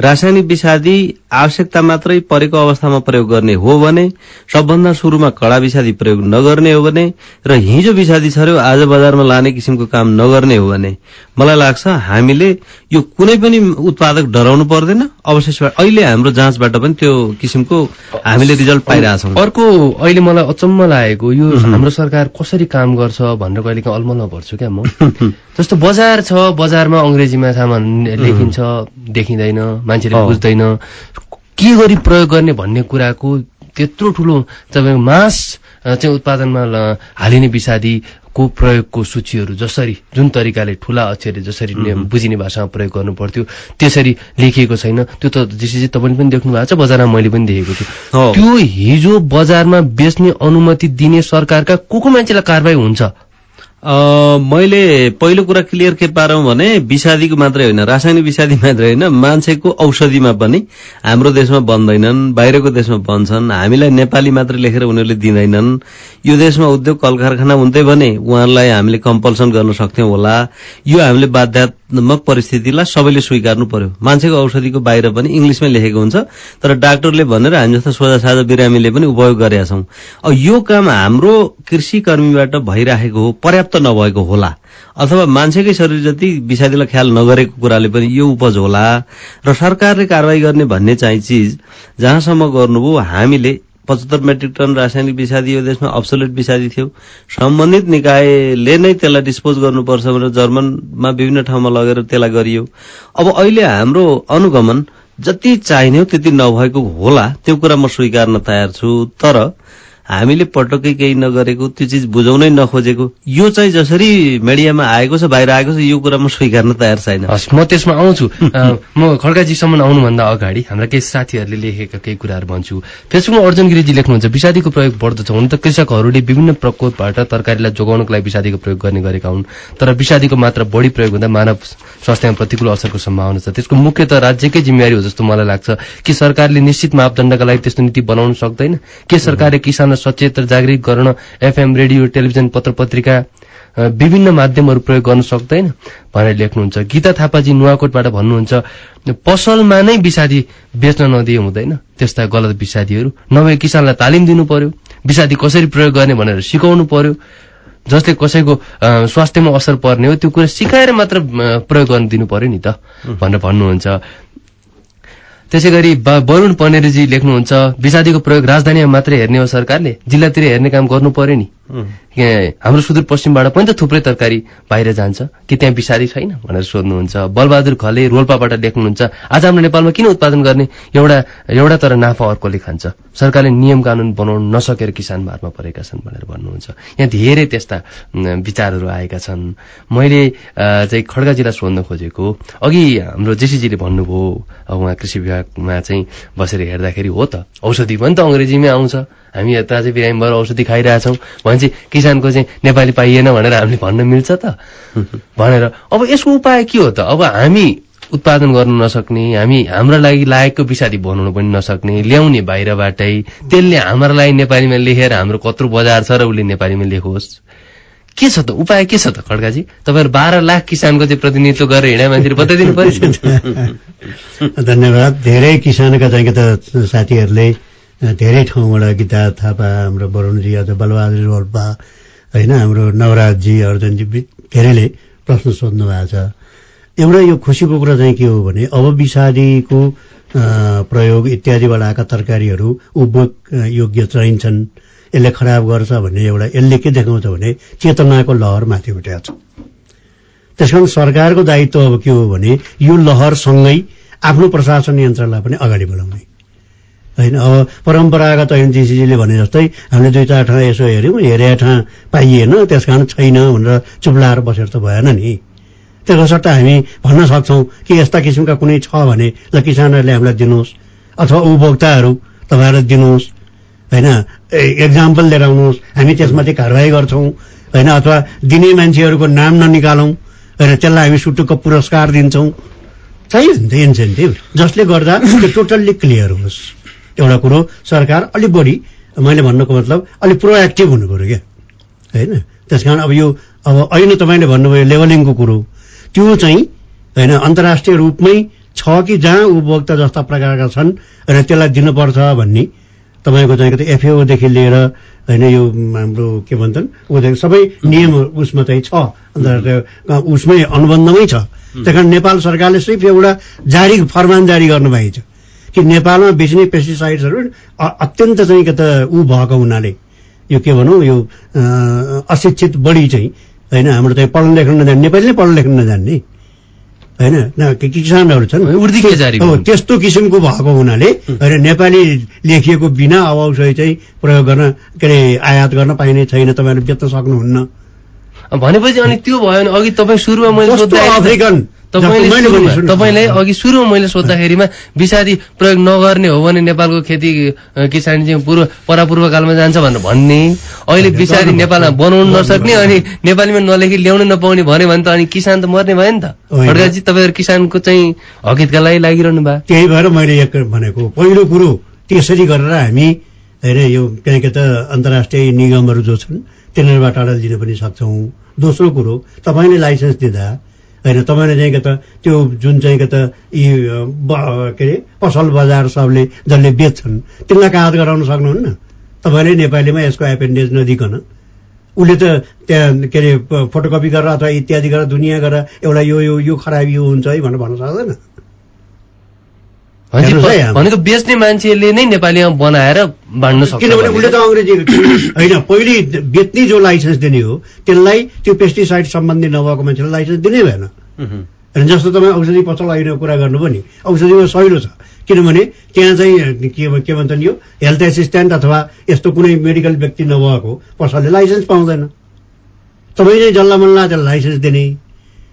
रासायनिक विषादी आवश्यकता मात्रै परेको अवस्थामा प्रयोग गर्ने हो भने सबभन्दा शुरूमा कडा विषादी प्रयोग नगर्ने हो भने र हिजो विषादी छर्यो आज बजारमा लाने किसिमको काम नगर्ने हो भने मलाई लाग्छ हामीले यो कुनै पनि उत्पादक डराउनु पर्दैन। अवशेषबाट अहिले हाम्रो जाँचबाट पनि त्यो किसिमको हामीले रिजल्ट पाइरहेछौँ। अर्को अहिले मलाई अचम्म लागेको यो हाम्रो सरकार कसरी काम गर्छ भनेर कहिले काहीँ अलमल्ल पर्छु क्या म। जस्तो बजार छ बजारमा अङ्ग्रेजीमा सामान लेखिन्छ देखिँदैन मान्छेले बुझ्दैन। के गरी प्रयोग गर्ने भन्ने कुराको त्यत्रो ठुलो तपाईँको मास चाहिँ उत्पादनमा हालिने विषादीको प्रयोगको सूचीहरू जसरी जुन तरिकाले ठुला अक्षरले जसरी बुझिने भाषामा प्रयोग गर्नु पर्थ्यो त्यसरी लेखिएको छैन। त्यो त जेसी तपाईँले पनि देख्नु भएको छ बजारमा मैले पनि देखेको छु। त्यो हिजो बजारमा बेच्ने अनुमति दिने सरकारका को को मान्छेलाई कारवाही हुन्छ? मैले पहिलो कुरा क्लियर के पारौँ भने विषादीको मात्रै होइन रासायनिक विषादी मात्रै होइन मान्छेको औषधिमा पनि हाम्रो देशमा बन्दैनन् बाहिरको देशमा बन्छन् हामीलाई नेपाली मात्रै लेखेर उनीहरूले दिँदैनन्। यो देशमा उद्योग कल कारखाना हुन्थ्यो भने उहाँहरूलाई हामीले कम्पल्सन गर्न सक्थ्यौँ होला। यो हामीले बाध्यात्मक परिस्थितिलाई सबैले स्वीकार्नु पर्यो। मान्छेको औषधिको बाहिर पनि इङ्ग्लिसमै लेखेको हुन्छ तर डाक्टरले भनेर हामी जस्तो सोझा साझा बिरामीले पनि उपयोग गरेका छौँ। अब यो काम हाम्रो कृषि कर्मीबाट भइराखेको हो पर्याप्त नभएको होला। अथवा मान्छेकै शरीर जति विषादीलाई ख्याल नगरेको कुराले पनि यो उपज होला। र सरकारले कारवाही गर्ने भन्ने चाहिँ चिज जहाँसम्म गर्नुभयो हामीले पचहत्तर मेट्रिक टन रासायनिक विषादी यो देशमा अब्सोलेट विषादी थियो। सम्बन्धित निकायले नै त्यसलाई डिस्पोज गर्नुपर्छ भनेर जर्मनमा विभिन्न ठाउँमा लगेर त्यसलाई गरियो। अब अहिले हाम्रो अनुगमन जति चाहिने हो त्यति नभएको होला त्यो कुरा म स्वीकार्न तयार छु। तर हामीले पटक्कै केही नगरेको त्यो चिज बुझाउनै नखोजेको। यो चाहिँ जसरी मिडियामा आएको छ बाहिर आएको छ यो कुरामा स्वीकार्न तयार छैन। हस् म त्यसमा आउँछु। म खड्काजीसम्म आउनुभन्दा अगाडि हाम्रा केही साथीहरूले लेखेका केही कुराहरू भन्छु। फेसबुकमा अर्जुन गिरिजी लेख्नुहुन्छ विषादीको प्रयोग बढ्दो छ हुन त कृषकहरूले विभिन्न प्रकोपबाट तरकारीलाई जोगाउनको लागि विषादीको प्रयोग गर्ने गरेका हुन्। तर विषादीको मात्रा बढी प्रयोग हुँदा मानव स्वास्थ्यमा प्रतिकूल असरको सम्भावना छ। त्यसको मुख्य त राज्यकै जिम्मेवारी हो जस्तो मलाई लाग्छ। कि सरकारले निश्चित मापदण्डका लागि त्यस्तो नीति बनाउन सक्दैन? के सरकारले किसानलाई सचेत र जागृत गर्न एफएम रेडियो टेलिभिजन पत्र पत्रिका विभिन्न माध्यमहरू प्रयोग गर्न सक्दैन भनेर लेख्नुहुन्छ। गीता थापाजी नुवाकोटबाट भन्नुहुन्छ पसलमा नै विषादी बेच्न नदिए हुँदैन। त्यस्ता गलत विषादीहरू। नभए किसानलाई तालिम दिनु पर्यो। विषादी कसरी प्रयोग गर्ने भनेर सिकाउनु पर्यो। जसले कसैको स्वास्थ्यमा असर पर्ने हो त्यो कुरा सिकाएर मात्र प्रयोग गर्न दिनु पर्यो नि त भनेर भन्नुहुन्छ। त्यसै गरी वरुण पनेरीजी लेख्नुहुन्छ विषादीको प्रयोग राजधानीमा मात्रै हेर्ने हो सरकारले जिल्लातिर हेर्ने काम गर्नु पर्यो नि। हाम्रो सुदूरपश्चिमबाट पनि त थुप्रै तरकारी बाहिर जान्छ कि त्यहाँ विषादी छैन भनेर सोध्नुहुन्छ। बलबहादुर खले रोल्पाबाट लेख्नुहुन्छ आज हाम्रो नेपालमा किन उत्पादन गर्ने? एउटा एउटा तर नाफा अर्कोले खान्छ। सरकारले नियम कानून बनाउन नसकेर किसान मारमा परेका छन् भनेर भन्नुहुन्छ। यहाँ धेरै त्यस्ता विचारहरू आएका छन्। मैले चाहिँ खड्गा जिल्ला सोध्न खोजेको। अघि हाम्रो जेसीजीले भन्नुभयो उहाँ कृषि विभागमा चाहिँ बसेर हेर्दाखेरि हो त। औषधि पनि त अङ्ग्रेजीमै आउँछ। हामी यता चाहिँ बिरामी भएर औषधि खाइरहेछौँ। भने चाहिँ किसानको चाहिँ नेपाली पाइएन भनेर हामीले भन्न मिल्छ त। भनेर अब यसको उपाय के हो त? अब हामी उत्पादन गर्न नसक्ने हामी हाम्रो लागि लागेको विषादी बनाउनु पनि नसक्ने ल्याउने बाहिरबाटै त्यसले हाम्रो लागि नेपालीमा लेखेर हाम्रो कत्रो बजार छ र उसले नेपालीमा लेखोस्। के छ त? उपाय के छ त खड्काजी तपाईँहरू बाह्र लाख किसानको चाहिँ प्रतिनिधित्व गरेर हिँडा मान्छेले बताइदिनु पर्यो धन्यवाद। धेरै किसानका चाहिँ त साथीहरूले धेरै ठाउँबाट गीता थापा हाम्रो वरुणजी अझ बलबहादुर रोल्पा होइन हाम्रो नवराजजी अर्जुनजी धेरैले प्रश्न सोध्नु भएको छ। एउटा यो खुसीको कुरा चाहिँ के हो भने अब विषादीको प्रयोग इत्यादिबाट आएका तरकारीहरू उपभोग योग्य चाहिन्छन् यसले खराब गर्छ भन्ने एउटा यसले के देखाउँछ भने चेतनाको लहर माथि उठेको छ। त्यस कारण सरकारको दायित्व अब के हो भने यो लहरसँगै आफ्नो प्रशासन यन्त्रलाई पनि अगाडि बढाउने। होइन अब परम्परागत एनजिसीले भने जस्तै हामीले दुई चार ठाउँ यसो हेऱ्यौँ हेरे ठाउँ पाइएन त्यस कारण छैन भनेर चुप्लाएर बसेर त भएन नि। त्यसको सट्टा हामी भन्न सक्छौँ कि यस्ता किसिमका कुनै छ भने ल किसानहरूले हामीलाई दिनुहोस् अथवा उपभोक्ताहरू तपाईँहरूलाई दिनुहोस्। होइन? एक्जाम्पल लिएर आउनुहोस् हामी त्यसमाथि कारवाही गर्छौँ होइन? अथवा दिने मान्छेहरूको नाम ननिकालौँ होइन? त्यसलाई हामी सुटुक्क पुरस्कार दिन्छौँ। चाहियो नि त इन्सेन्टिभ। जसले गर्दा त्यो टोटल्ली क्लियर होस्। एउटा कुरो सरकार अलिक बढी मैले भन्नुको मतलब अलिक प्रोएक्टिभ हुनु पऱ्यो क्या। होइन? त्यस कारण अब यो अब अहिले तपाईँले भन्नुभयो लेभलिङको कुरो। त्यो चाहिँ होइन अन्तर्राष्ट्रिय रूपमै छ कि जहाँ उपभोक्ता जस्ता प्रकारका छन् र त्यसलाई दिनुपर्छ भन्ने। तपाईँको चाहिँ एफएओदेखि लिएर होइन यो हाम्रो के भन्छन् ऊदेखि सबै नियम उसमा चाहिँ छ। अन्त उसमै अनुबन्धमै छ। त्यही कारण नेपाल सरकारले सिर्फ एउटा जारी फरमान जारी गर्नु भएको छ कि नेपालमा बेच्ने पेस्टिसाइड्सहरू अत्यन्त चाहिँ के त ऊ भएको हुनाले यो के भनौँ यो अशिक्षित बढी चाहिँ होइन हाम्रो चाहिँ पढ्न लेख्न नजान्ने नेपाली नै पढ्न लेख्न नजान्ने। होइन? किसानहरू छन्। त्यस्तो किसिमको भएको हुनाले होइन नेपाली लेखिएको बिना औषधि चाहिँ प्रयोग गर्न के अरे आयात गर्न पाइने छैन। तपाईँहरूले बेच्न सक्नुहुन्न। भनेपछि अनि त्यो भयो भने अघि तपाईँ सुरुमा मैले अफ्रिकन? तपाईँलाई अघि सुरुमा मैले सोद्धाखेरिमा विषादी प्रयोग नगर्ने हो भने नेपालको खेती किसान चाहिँ पूर्व परापूर्वकालमा जान्छ भनेर भन्ने। अहिले विषादी नेपालमा बनाउनु नसक्ने अनि नेपालीमा नलेखी ल्याउन नपाउने भन्यो भने त अनि किसान त मर्ने भयो नि त। खड्गाजी तपाईँहरू किसानको चाहिँ हकितका लागि लागिरहनु भयो। त्यही भएर मैले भनेको पहिलो कुरो त्यसरी गरेर हामी होइन यो कहीँ त अन्तर्राष्ट्रिय निगमहरू जो छन् तिनीहरूबाट अडाल दिन पनि सक्छौँ। दोस्रो कुरो तपाईँले लाइसेन्स दिँदा होइन तपाईँले चाहिँ त त्यो जुन चाहिँ त यी के अरे पसल बजार सबले जसले बेच्छन् तिनलाई कागज गराउन सक्नुहुन्न? तपाईँले नेपालीमा यसको एपेन्डेज नदिकन उसले त त्यहाँ के अरे फोटोकपी गरेर अथवा इत्यादि गरेर दुनियाँ गरेर एउटा यो यो यो खराबी यो हुन्छ है भनेर भन्न सक्दैन। भनेको बेच्ने मान्छेले नै नेपालीमा बनाएर बाँड्न सक्छ किनभने उसले त अङ्ग्रेजी होइन पहिले बेच्ने जो लाइसेन्स दिने हो त्यसलाई त्यो पेस्टिसाइड सम्बन्धी नभएको मान्छेलाई लाइसेन्स दिनै भएन। जस्तो तपाईँ औषधि पसल अहिले कुरा गर्नुभयो नि औषधिमा सहिलो छ। किनभने त्यहाँ चाहिँ के के भन्छ नि यो हेल्थ एसिस्टेन्ट अथवा यस्तो कुनै मेडिकल व्यक्ति नभएको पसलले लाइसेन्स पाउँदैन। तपाईँले जल्ला मल्ला लाइसेन्स दिने।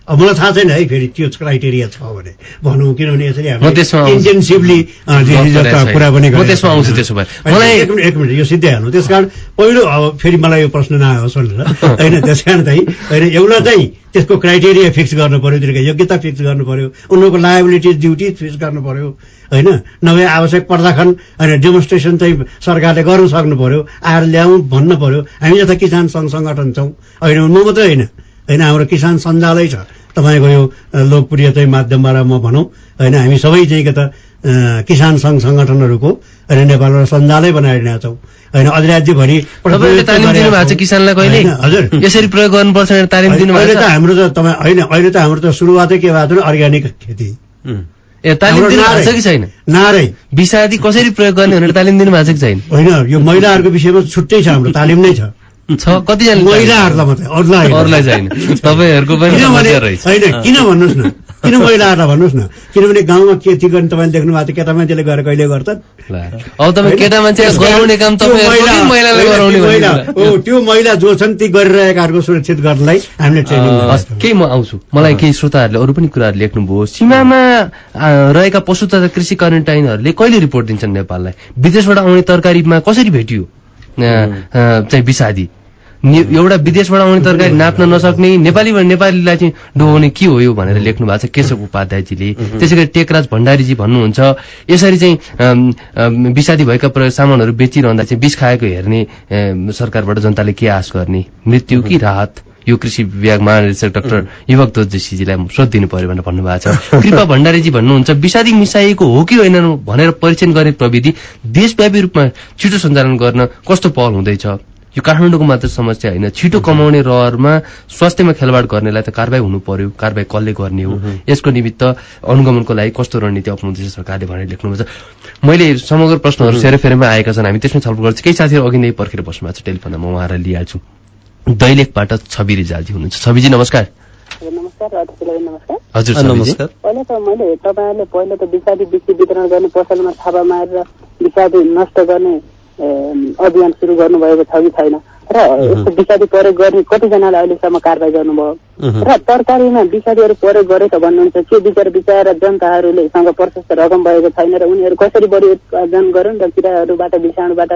अब मलाई थाहा छैन है फेरि त्यो क्राइटेरिया छ भने। भनौँ किनभने यसरी हामी इन्टेन्सिभली कुरा पनि त्यसमा आउँछु त्यसो भए मलाई एक मिनट एक मिनट यो सिद्धाइहाल्नु त्यस कारण पहिलो अब फेरि मलाई यो प्रश्न नआयो भनेर। होइन त्यस कारण चाहिँ होइन एउटा चाहिँ त्यसको क्राइटेरिया फिक्स गर्नु पर्यो त्यसको योग्यता फिक्स गर्नु पर्यो उनीहरूको लाइबिलिटिज ड्युटी फिक्स गर्नु पर्यो होइन। नभए आवश्यक पर्दाखन होइन डेमोन्स्ट्रेसन चाहिँ सरकारले गर्नु सक्नु पर्यो आएर ल्याउँ भन्नु पर्यो। हामी जता किसान सङ्घ सङ्गठन छौँ होइन म मात्रै होइन। होइन हाम्रो किसान सञ्जालै छ। तपाईँको यो लोकप्रियतै माध्यमबाट म भनौँ। होइन हामी सबै चाहिँ के त किसान सङ्घ सङ्गठनहरूको होइन नेपालबाट सञ्जालै बनाइरहेका छौँ। होइन अधिराज्यभरि हजुर। यसरी प्रयोग गर्नुपर्छ तालिम दिनु अहिले त हाम्रो त तपाईँ होइन अहिले त हाम्रो त सुरुवातै के भएको छ अर्ग्यानिक खेती। ए तालिम दिनु भएको छ कि छैन? नारै। विषादी कसरी प्रयोग गर्ने भनेर तालिम दिनु भएको छ कि छैन? होइन यो महिलाहरूको विषयमा छुट्टै छ हाम्रो तालिम नै छ। छ कतिजना महिलाहरूलाई मात्रै अरूलाई अरूलाई छैन तपाईँहरूको पनि होइन किन भन्नुहोस् न? किन महिलाहरूलाई भन्नुहोस् न? किनभने गाउँमा खेती गर्ने तपाईँले देख्नु भएको केटा मान्छेले गएर कहिले गर्छन् अब तपाईँ केटा मान्छे गराउने काम त्यो महिला जो छन् ती गरिरहेकाहरूको सुरक्षित गर्नलाई हामीले ट्रेनिङ केही म आउँछु। मलाई केही श्रोताहरूले अरू पनि कुराहरू लेख्नुभयो। सीमामा रहेका पशु तथा कृषि क्वारेन्टाइनहरूले कहिले रिपोर्ट दिन्छन् नेपाललाई? विदेशबाट आउने तरकारीमा कसरी भेटियो? चाहिँ विषादी। एउटा विदेशबाट आउने तरकारी नाप्न नसक्ने नेपालीबाट नेपालीलाई चाहिँ डोगाउने के हो यो भनेर लेख्नु भएको छ केशव उपाध्यायजीले। त्यसै गरी टेकराज भण्डारीजी भन्नुहुन्छ। यसरी चाहिँ विषादी भएका सामानहरू बेचिरहँदा चाहिँ विष खाएको हेर्ने सरकारबाट जनताले के आश गर्ने? मृत्यु कि राहत? यो कृषि विभाग महानिर्देशक डाक्टर युवक जोशीजीलाई सोधिदिनु पर्यो भनेर भन्नुभएको छ। कृपा भण्डारीजी भन्नुहुन्छ विषादी मिसाइएको हो कि होइन भनेर परीक्षण गर्ने प्रविधि देशव्यापी रूपमा छिटो सञ्चालन गर्न कस्तो पहल हुँदैछ? यो काठमाडौँको मात्र समस्या होइन। छिटो कमाउने रहरमा स्वास्थ्यमा खेलवाड गर्नेलाई त कारवाही हुनु पर्यो। कारवाही कसले गर्ने हो? यसको निमित्त अनुगमनको लागि कस्तो रणनीति अप्नाउँदैछ सरकारले भनेर लेख्नुहुन्छ मैले समग्र प्रश्नहरू सेरोफेरोमा आएका छन्। हामी त्यसमै छलफल गर्छु। केही साथीहरू अघि नै पर्खेर बस्नु भएको छ। टेलिफोनमा म उहाँलाई लिइहाल्छु। दैलेखबाट छवि रिजालजी हुनुहुन्छ। छविजी नमस्कार। नमस्कार हजुर नमस्कार। पहिला त मैले तपाईँहरूले पहिला त विषादी बिक्री वितरण गर्ने पसलमा थापा मारेर विषादी नष्ट गर्ने अभियान सुरु गर्नुभएको छ कि छैन। र यस्तो विषादी प्रयोग गर्ने कतिजनाले अहिलेसम्म कारवाही गर्नुभयो। र तरकारीमा विषादीहरू प्रयोग गरे त भन्नुहुन्छ त्यो विचार विचार जनताहरूले सँग प्रशस्त रकम भएको छैन र उनीहरू कसरी बढी उत्पादन गरून् र किराहरूबाट विषाणुबाट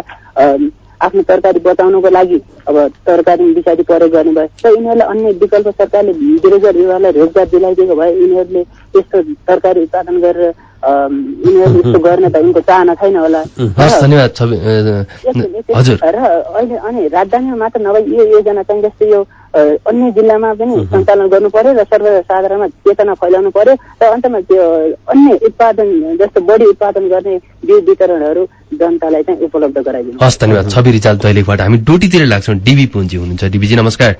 आफ्नो तरकारी बचाउनको लागि अब तरकारी विषादी प्रयोग गर्ने भए र यिनीहरूले अन्य विकल्प सरकारले बेरोजगार युवालाई रोजगार दिलाइदिएको भए यिनीहरूले यस्तो तरकारी उत्पादन गरेर यिनीहरूले यस्तो गर्ने त यिनको चाहना छैन होला। र अहिले अनि राजधानीमा मात्र नभए यो योजना चाहिँ जस्तै यो अन्य जिल्लामा पनि सञ्चालन गर्नु पर्यो र सर्वसाधारणमा चेतना फैलाउनु पर्यो र अन्तमा त्यो अन्य उत्पादन जस्तो बढी उत्पादन गर्ने बिउ वितरणहरू जनतालाई चाहिँ उपलब्ध गराइदिनु हस् धन्यवाद। छवि रिचाल दैलेखबाट हामी डोटीतिर लाग्छौँ। डिबी पुन्जी हुनुहुन्छ। डिबीजी नमस्कार।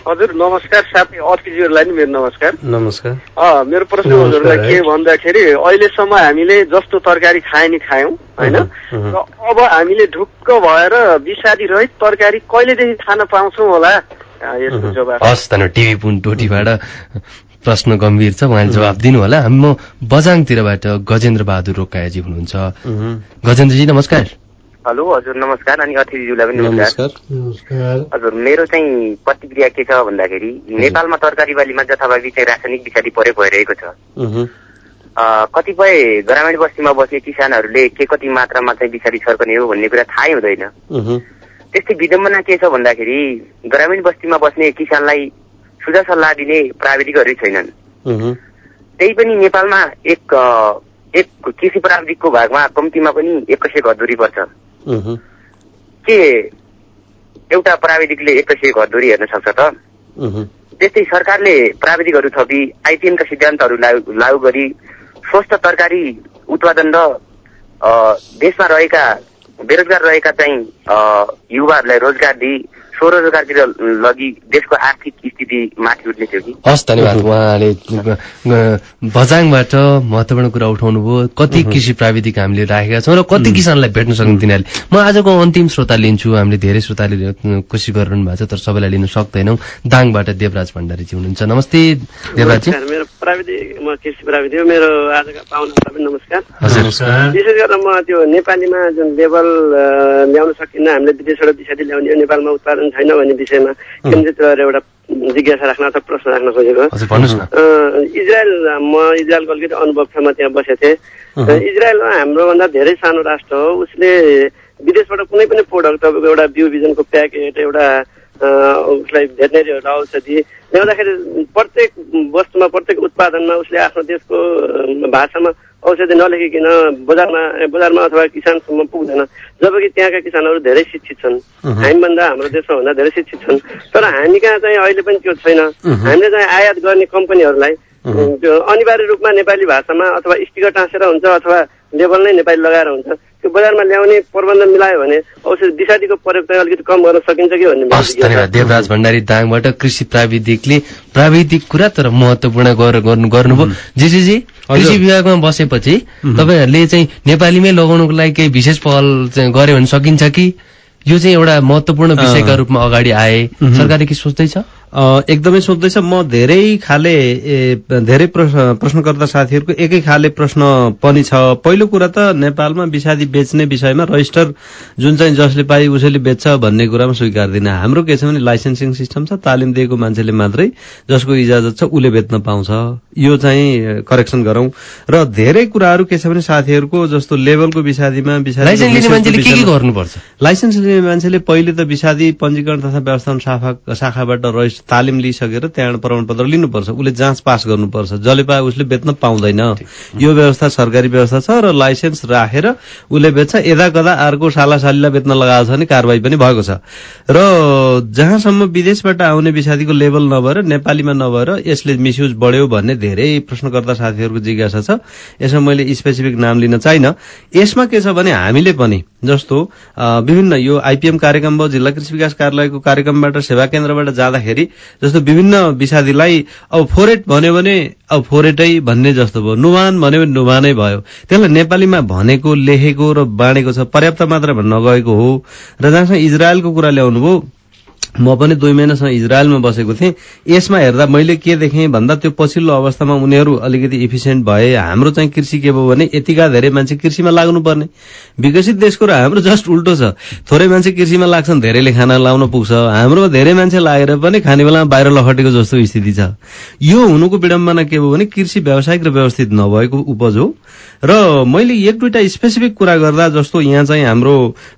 हजुर नमस्कार साथै अतिथिहरूलाई नि मेरो नमस्कार। नमस्कार। मेरो प्रश्न हजुरलाई के भन्दाखेरि अहिलेसम्म हामीले जस्तो तरकारी खाए नि खायौँ होइन? र अब हामीले ढुक्क भएर विषादी रहित तरकारी कहिलेदेखि खान पाउँछौँ होला? हस् धन्यवाद टिभी पुन टोटीबाट प्रश्न गम्भीर छ उहाँले जवाब दिनु होला। हामी म बजाङतिरबाट गजेन्द्र बहादुर रोकायाजी हुनुहुन्छ। गजेन्द्रजी नमस्कार। हेलो हजुर नमस्कार अनि अतिथिज्यूलाई पनि नमस्कार। हजुर मेरो चाहिँ प्रतिक्रिया के छ भन्दाखेरि नेपालमा तरकारी बालीमा जथाभावी चाहिँ रासायनिक विषादी प्रयोग भइरहेको छ। कतिपय ग्रामीण बस्तीमा बस्ने किसानहरूले के कति मात्रामा चाहिँ विषादी छर्कने हो भन्ने कुरा थाहै हुँदैन। त्यस्तै विडम्बना के छ भन्दाखेरि ग्रामीण बस्तीमा बस्ने किसानलाई सुझाव सल्लाह दिने प्राविधिकहरू छैनन्। त्यही पनि नेपालमा एक एक कृषि प्राविधिकको भागमा कम्तीमा पनि एक्काइस घर दूरी पर्छ के एउटा प्राविधिकले एक्काइस घर दूरी हेर्न सक्छ त? त्यस्तै सरकारले प्राविधिकहरू थपी आइपिएमका सिद्धान्तहरू लागू लागू गरी स्वस्थ तरकारी उत्पादन र देशमा रहेका बेरोजगार रहेका चाहिँ युवाहरूलाई रोजगार दिई स्वरोजगारतिर लगी देशको आर्थिक स्थिति माथि उठ्ने थियो कि? हस् धन्यवाद। उहाँले बजाङबाट महत्वपूर्ण कुरा उठाउनु भयो। कति कृषि प्राविधिक हामीले राखेका छौँ र कति किसानलाई भेट्न सक्ने तिनीहरूले। म आजको अन्तिम श्रोता लिन्छु। हामीले धेरै श्रोताले कोसिस गरिरहनु भएको छ तर सबैलाई लिन सक्दैनौँ। दाङबाट देवराज भण्डारीजी हुनुहुन्छ। नमस्ते देवराजी मेरो प्राविधिक म कृषि प्राविधिक मेरो आजका पाहुना नमस्कार। विशेष गरेर म त्यो नेपालीमा जुन लेभल ल्याउन सकिन्न हामीले विदेशबाट विषादी ल्याउने हो नेपालमा उत्पादन छैन भन्ने विषयमा केन्द्रित गरेर एउटा जिज्ञासा राख्न अथवा प्रश्न राख्न खोजेको इजरायल म इजरायलको अलिकति अनुभव छ म त्यहाँ बसेको थिएँ इजरायलमा हाम्रोभन्दा धेरै सानो राष्ट्र हो उसले विदेशबाट कुनै पनि प्रोडक्ट तपाईँको एउटा बिउ बिजनको प्याकेट एउटा उसलाई भेटनेरीहरूलाई औषधि। ल्याउँदाखेरि प्रत्येक वस्तुमा प्रत्येक उत्पादनमा उसले आफ्नो देशको भाषामा औषधि नलेखिकन बजारमा बजारमा अथवा किसानसम्म पुग्दैन। जबकि त्यहाँका किसानहरू धेरै शिक्षित छन्। हामीभन्दा हाम्रो देशमा भन्दा धेरै शिक्षित छन्। तर हामी कहाँ चाहिँ अहिले पनि त्यो छैन। हामीले चाहिँ आयात गर्ने कम्पनीहरूलाई त्यो अनिवार्य रूपमा नेपाली भाषामा अथवा स्टिकर टाँसेर हुन्छ अथवा लेबल नै नेपाली लगाएर हुन्छ त्यो बजारमा ल्याउने प्रबन्ध मिलायो भने औषध विषादीको प्रयोग चाहिँ अलिकति कम गर्न सकिन्छ कि भन्ने धन्यवाद। देवराज भण्डारी दाङबाट कृषि प्राविधिकले प्राविधिक कुरा तर महत्वपूर्ण गर्नुभयो। जेसीजी कृषि विभागमा बसेपछि तपाईँहरूले चाहिँ नेपालीमै लगाउनुको लागि केही विशेष पहल गर्यो भने सकिन्छ कि? यो चाहिँ एउटा महत्वपूर्ण विषयका रूपमा अगाडि आए। सरकारले के सोच्दैछ? एकदमै सोध्दैछ म धेरै खाले धेरै प्रश्नकर्ता साथीहरूको एकै खाले प्रश्न पनि छ। पहिलो कुरा त नेपालमा विषादी बेच्ने विषयमा रजिस्टर जुन चाहिँ जसले पाइ उसैले बेच्छ भन्ने कुरामा स्वीकार्दिन। हाम्रो के छ भने लाइसेन्सिङ सिस्टम छ तालिम दिएको मान्छेले मात्रै जसको इजाजत छ उसले बेच्न पाउँछ। यो चाहिँ करेक्सन गरौं। र धेरै कुराहरू के छ भने साथीहरूको जस्तो लेभलको विषादीमा लाइसेन्स लिने मान्छेले पहिले त विषादी पञ्जीकरण तथा व्यवस्थापन शाखाबाट रजिस्टर तालिम लिइसकेर त्यहाँबाट प्रमाणपत्र लिनुपर्छ। उसले जाँच पास गर्नुपर्छ। जसले पाए उसले बेच्न पाउँदैन। यो व्यवस्था सरकारी व्यवस्था छ र लाइसेन्स राखेर उसले बेच्छ। यदा कदा अर्को साला सालीलाई बेच्न लगाएको छ भने कारवाही पनि भएको छ। र जहाँसम्म विदेशबाट आउने विषादीको लेभल नभएर नेपालीमा नभएर यसले मिसयुज बढ्यो भन्ने धेरै प्रश्नकर्ता साथीहरूको जिज्ञासा छ। यसमा मैले स्पेसिफिक नाम लिन चाहिन यसमा के छ भने हामीले पनि जस्तो विभिन्न यो आइपिएम कार्यक्रम भयो जिल्ला कृषि विकास कार्यालयको कार्यक्रमबाट सेवा केन्द्रबाट जाँदाखेरि जस्तो विभिन्न विषादीलाई अब फोरेट भन्यो भने अब फोरेटै भन्ने जस्तो भयो। नुवान भन्यो भने नुवानै भयो। त्यसलाई नेपालीमा भनेको लेखेको र बाँडेको छ। पर्याप्त मात्रामा नगएको हो। र जहाँसम्म इजरायलको कुरा ल्याउनु भयो म पनि दुई महिनासम्म इजरायलमा बसेको थिएँ। यसमा हेर्दा मैले के देखेँ भन्दा त्यो पछिल्लो अवस्थामा उनीहरू अलिकति इफिसियन्ट भए हाम्रो चाहिँ कृषि के भयो भने यतिका धेरै मान्छे कृषिमा लाग्नुपर्ने। विकसित देशको र हाम्रो जस्ट उल्टो छ। थोरै मान्छे कृषिमा लाग्छन् धेरैले खाना लाउन पुग्छ। हाम्रो धेरै मान्छे लागेर पनि खाने बेलामा बाहिर लखटेको जस्तो स्थिति छ। यो हुनुको विडम्बना के भयो भने कृषि व्यावसायिक र व्यवस्थित नभएको उपज हो। र मैले एक दुईटा स्पेसिफिक कुरा गर्दा जस्तो यहाँ चाहिँ हाम्रो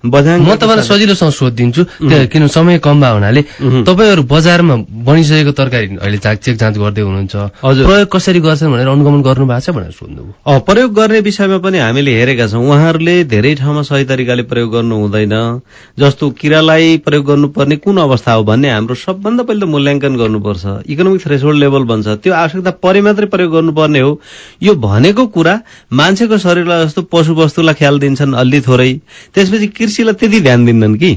म तपाईँलाई सजिलोसँग सोधिदिन्छु। किन समय कम भए हुनाले तपाईँहरू बजारमा बनिसकेको तरकारी अहिले चेक जाँच गर्दै हुनुहुन्छ। प्रयोग कसरी गर्छन् भनेर अनुगमन गर्नु भएको छ भनेर सोध्नु प्रयोग गर्ने विषयमा पनि हामीले हेरेका छौँ। उहाँहरूले धेरै ठाउँमा सही तरिकाले प्रयोग गर्नु हुँदैन। जस्तो किरालाई प्रयोग गर्नुपर्ने कुन अवस्था हो भन्ने हाम्रो सबभन्दा पहिला मूल्याङ्कन गर्नुपर्छ। इकोनोमिक थ्रेसोल्ड लेभल भन्छ त्यो आवश्यकता परे मात्रै प्रयोग गर्नुपर्ने हो। यो भनेको कुरा मान्छेको शरीरलाई जस्तो पशु वस्तुलाई ख्याल दिन्छन् अलि थोरै। त्यसपछि कृषिलाई त्यति ध्यान दिन्नन् कि?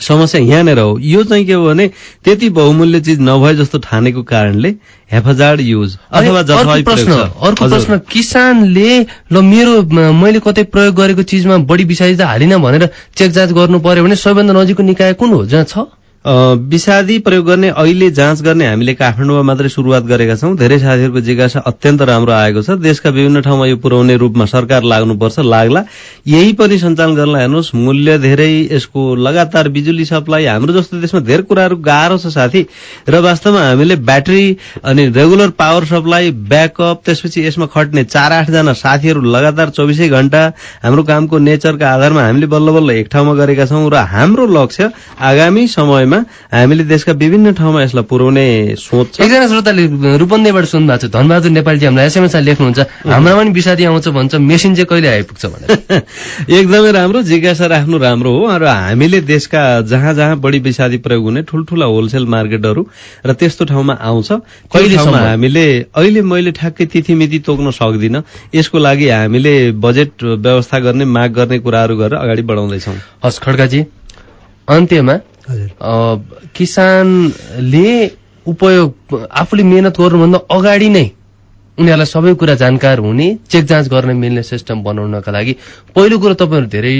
समस्या यहाँनिर हो। यो चाहिँ के हो भने त्यति बहुमूल्य चिज नभए जस्तो ठानेको कारणले हेफाजाड युज अथवा प्रश्न अर्को प्रश्न किसानले ल मेरो मैले कतै प्रयोग गरेको चिजमा बढी विषादी त हालिन भनेर चेक जाँच गर्नु पर्यो भने सबैभन्दा नजिकको निकाय कुन हो? जहाँ छ? विषादी प्रयोग गर्ने अहिले जाँच गर्ने हामीले काठमाडौँमा मात्रै सुरुवात गरेका छौँ। धेरै साथीहरूको जिज्ञासा अत्यन्त राम्रो आएको छ। देशका विभिन्न ठाउँमा यो पुर्याउने रूपमा सरकार लाग्नुपर्छ लाग्ला। यही पनि सञ्चालन गर्न हेर्नुहोस् मूल्य धेरै यसको लगातार बिजुली सप्लाई। हाम्रो जस्तो देशमा धेरै कुराहरू गाह्रो छ साथी। र वास्तवमा हामीले ब्याट्री अनि रेगुलर पावर सप्लाई ब्याकअप त्यसपछि यसमा खट्ने चार आठजना साथीहरू लगातार चौबिसै घण्टा हाम्रो कामको नेचरका आधारमा हामीले बल्ल बल्ल एक ठाउँमा गरेका छौँ। र हाम्रो लक्ष्य आगामी समयमा हामीले देशका विभिन्न ठाउँमा यसलाई पुर्याउने सोच छ। एकजना श्रोताले रूपन्देबाट सुन्नु भएको छ। धनबहादुर नेपालजी हामीलाई एसएमएस लेख्नुहुन्छ। हाम्रोमा पनि विषादी आउँछ भन्छ। मेसिन चाहिँ कहिले आइपुग्छ भनेर। एकदमै राम्रो। जिज्ञासा राख्नु राम्रो हो। र हामीले देशका जहाँ जहाँ बढी विषादी प्रयोग हुने ठुल्ठुला होलसेल मार्केटहरू र त्यस्तो ठाउँमा आउँछ कहिलेसम्म हामीले अहिले मैले ठ्याक्कै तिथिमिति तोक्न सक्दिनँ। यसको लागि हामीले बजेट व्यवस्था गर्ने माग गर्ने कुराहरू गरेर अगाडि बढाउँदैछौँ। हस् खड्काजी। अन्त्यमा किसानले उपयोग आफूले मेहनत गर्नुभन्दा अगाडि नै उनीहरूलाई सबै कुरा जानकार हुने चेक जाँच गर्न मिल्ने सिस्टम बनाउनका लागि पहिलो कुरो तपाईँहरू धेरै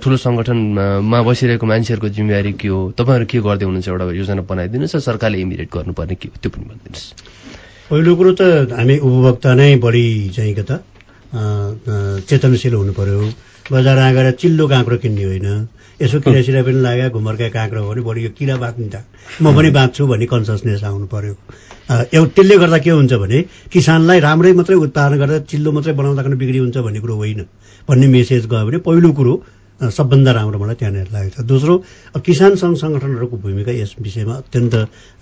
ठुलो संगठनमा बसिरहेको मान्छेहरूको जिम्मेवारी के हो? तपाईँहरू के गर्दै हुनुहुन्छ? एउटा योजना बनाइदिनुहोस् र सरकारले इमिडिएट गर्नुपर्ने के हो? त्यो पनि भनिदिनुहोस्। पहिलो कुरो त हामी उपभोक्ता नै बढी चाहिँ के त चेतनशील हुनु पर्यो। बजार आएर चिल्लो काँक्रो किन्ने होइन। यसो किरासिरा पनि लाग्यो घुमर्का काँक्रो हो भने बढी यो किरा बाँच्ने त म पनि बाँच्छु भन्ने कन्सियसनेस आउनु पर्यो। एउटा त्यसले गर्दा के हुन्छ भने किसानलाई राम्रै मात्रै उत्पादन गर्दा चिल्लो मात्रै बनाउँदा बिक्री हुन्छ भन्ने कुरो होइन। भन्ने मेसेज गयो भने पहिलो कुरो सबभन्दा राम्रो मलाई त्यहाँनिर लागेको छ। दोस्रो किसान सङ्घ सङ्गठनहरूको भूमिका यस विषयमा अत्यन्त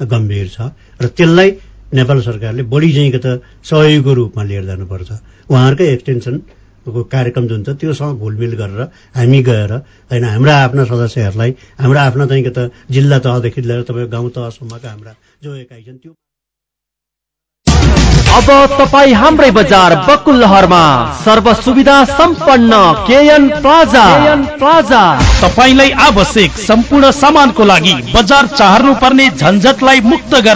गम्भीर छ र त्यसलाई नेपाल सरकारले बढी चाहिँ त सहयोगको रूपमा लिएर जानुपर्छ। उहाँहरूकै एक्सटेन्सन कार्यक्रम जुन छ त्योसँग घुलमिल गरेर हामी गएर होइन हाम्रा आफ्ना सदस्यहरूलाई हाम्रा आफ्ना चाहिँ त जिल्ला तहदेखि लिएर तपाईँको गाउँ तहसम्मका हाम्रा जो एकाइ छन् त्यो अब तपाईँ हाम्रै बजार बकुल लहरमा सर्व सुविधा सम्पन्न केएन प्लाजा। KN plaza. तपाईँलाई आवश्यक सम्पूर्ण सामानको लागि बजार चाहनु पर्ने झन्झटलाई मुक्त गर्न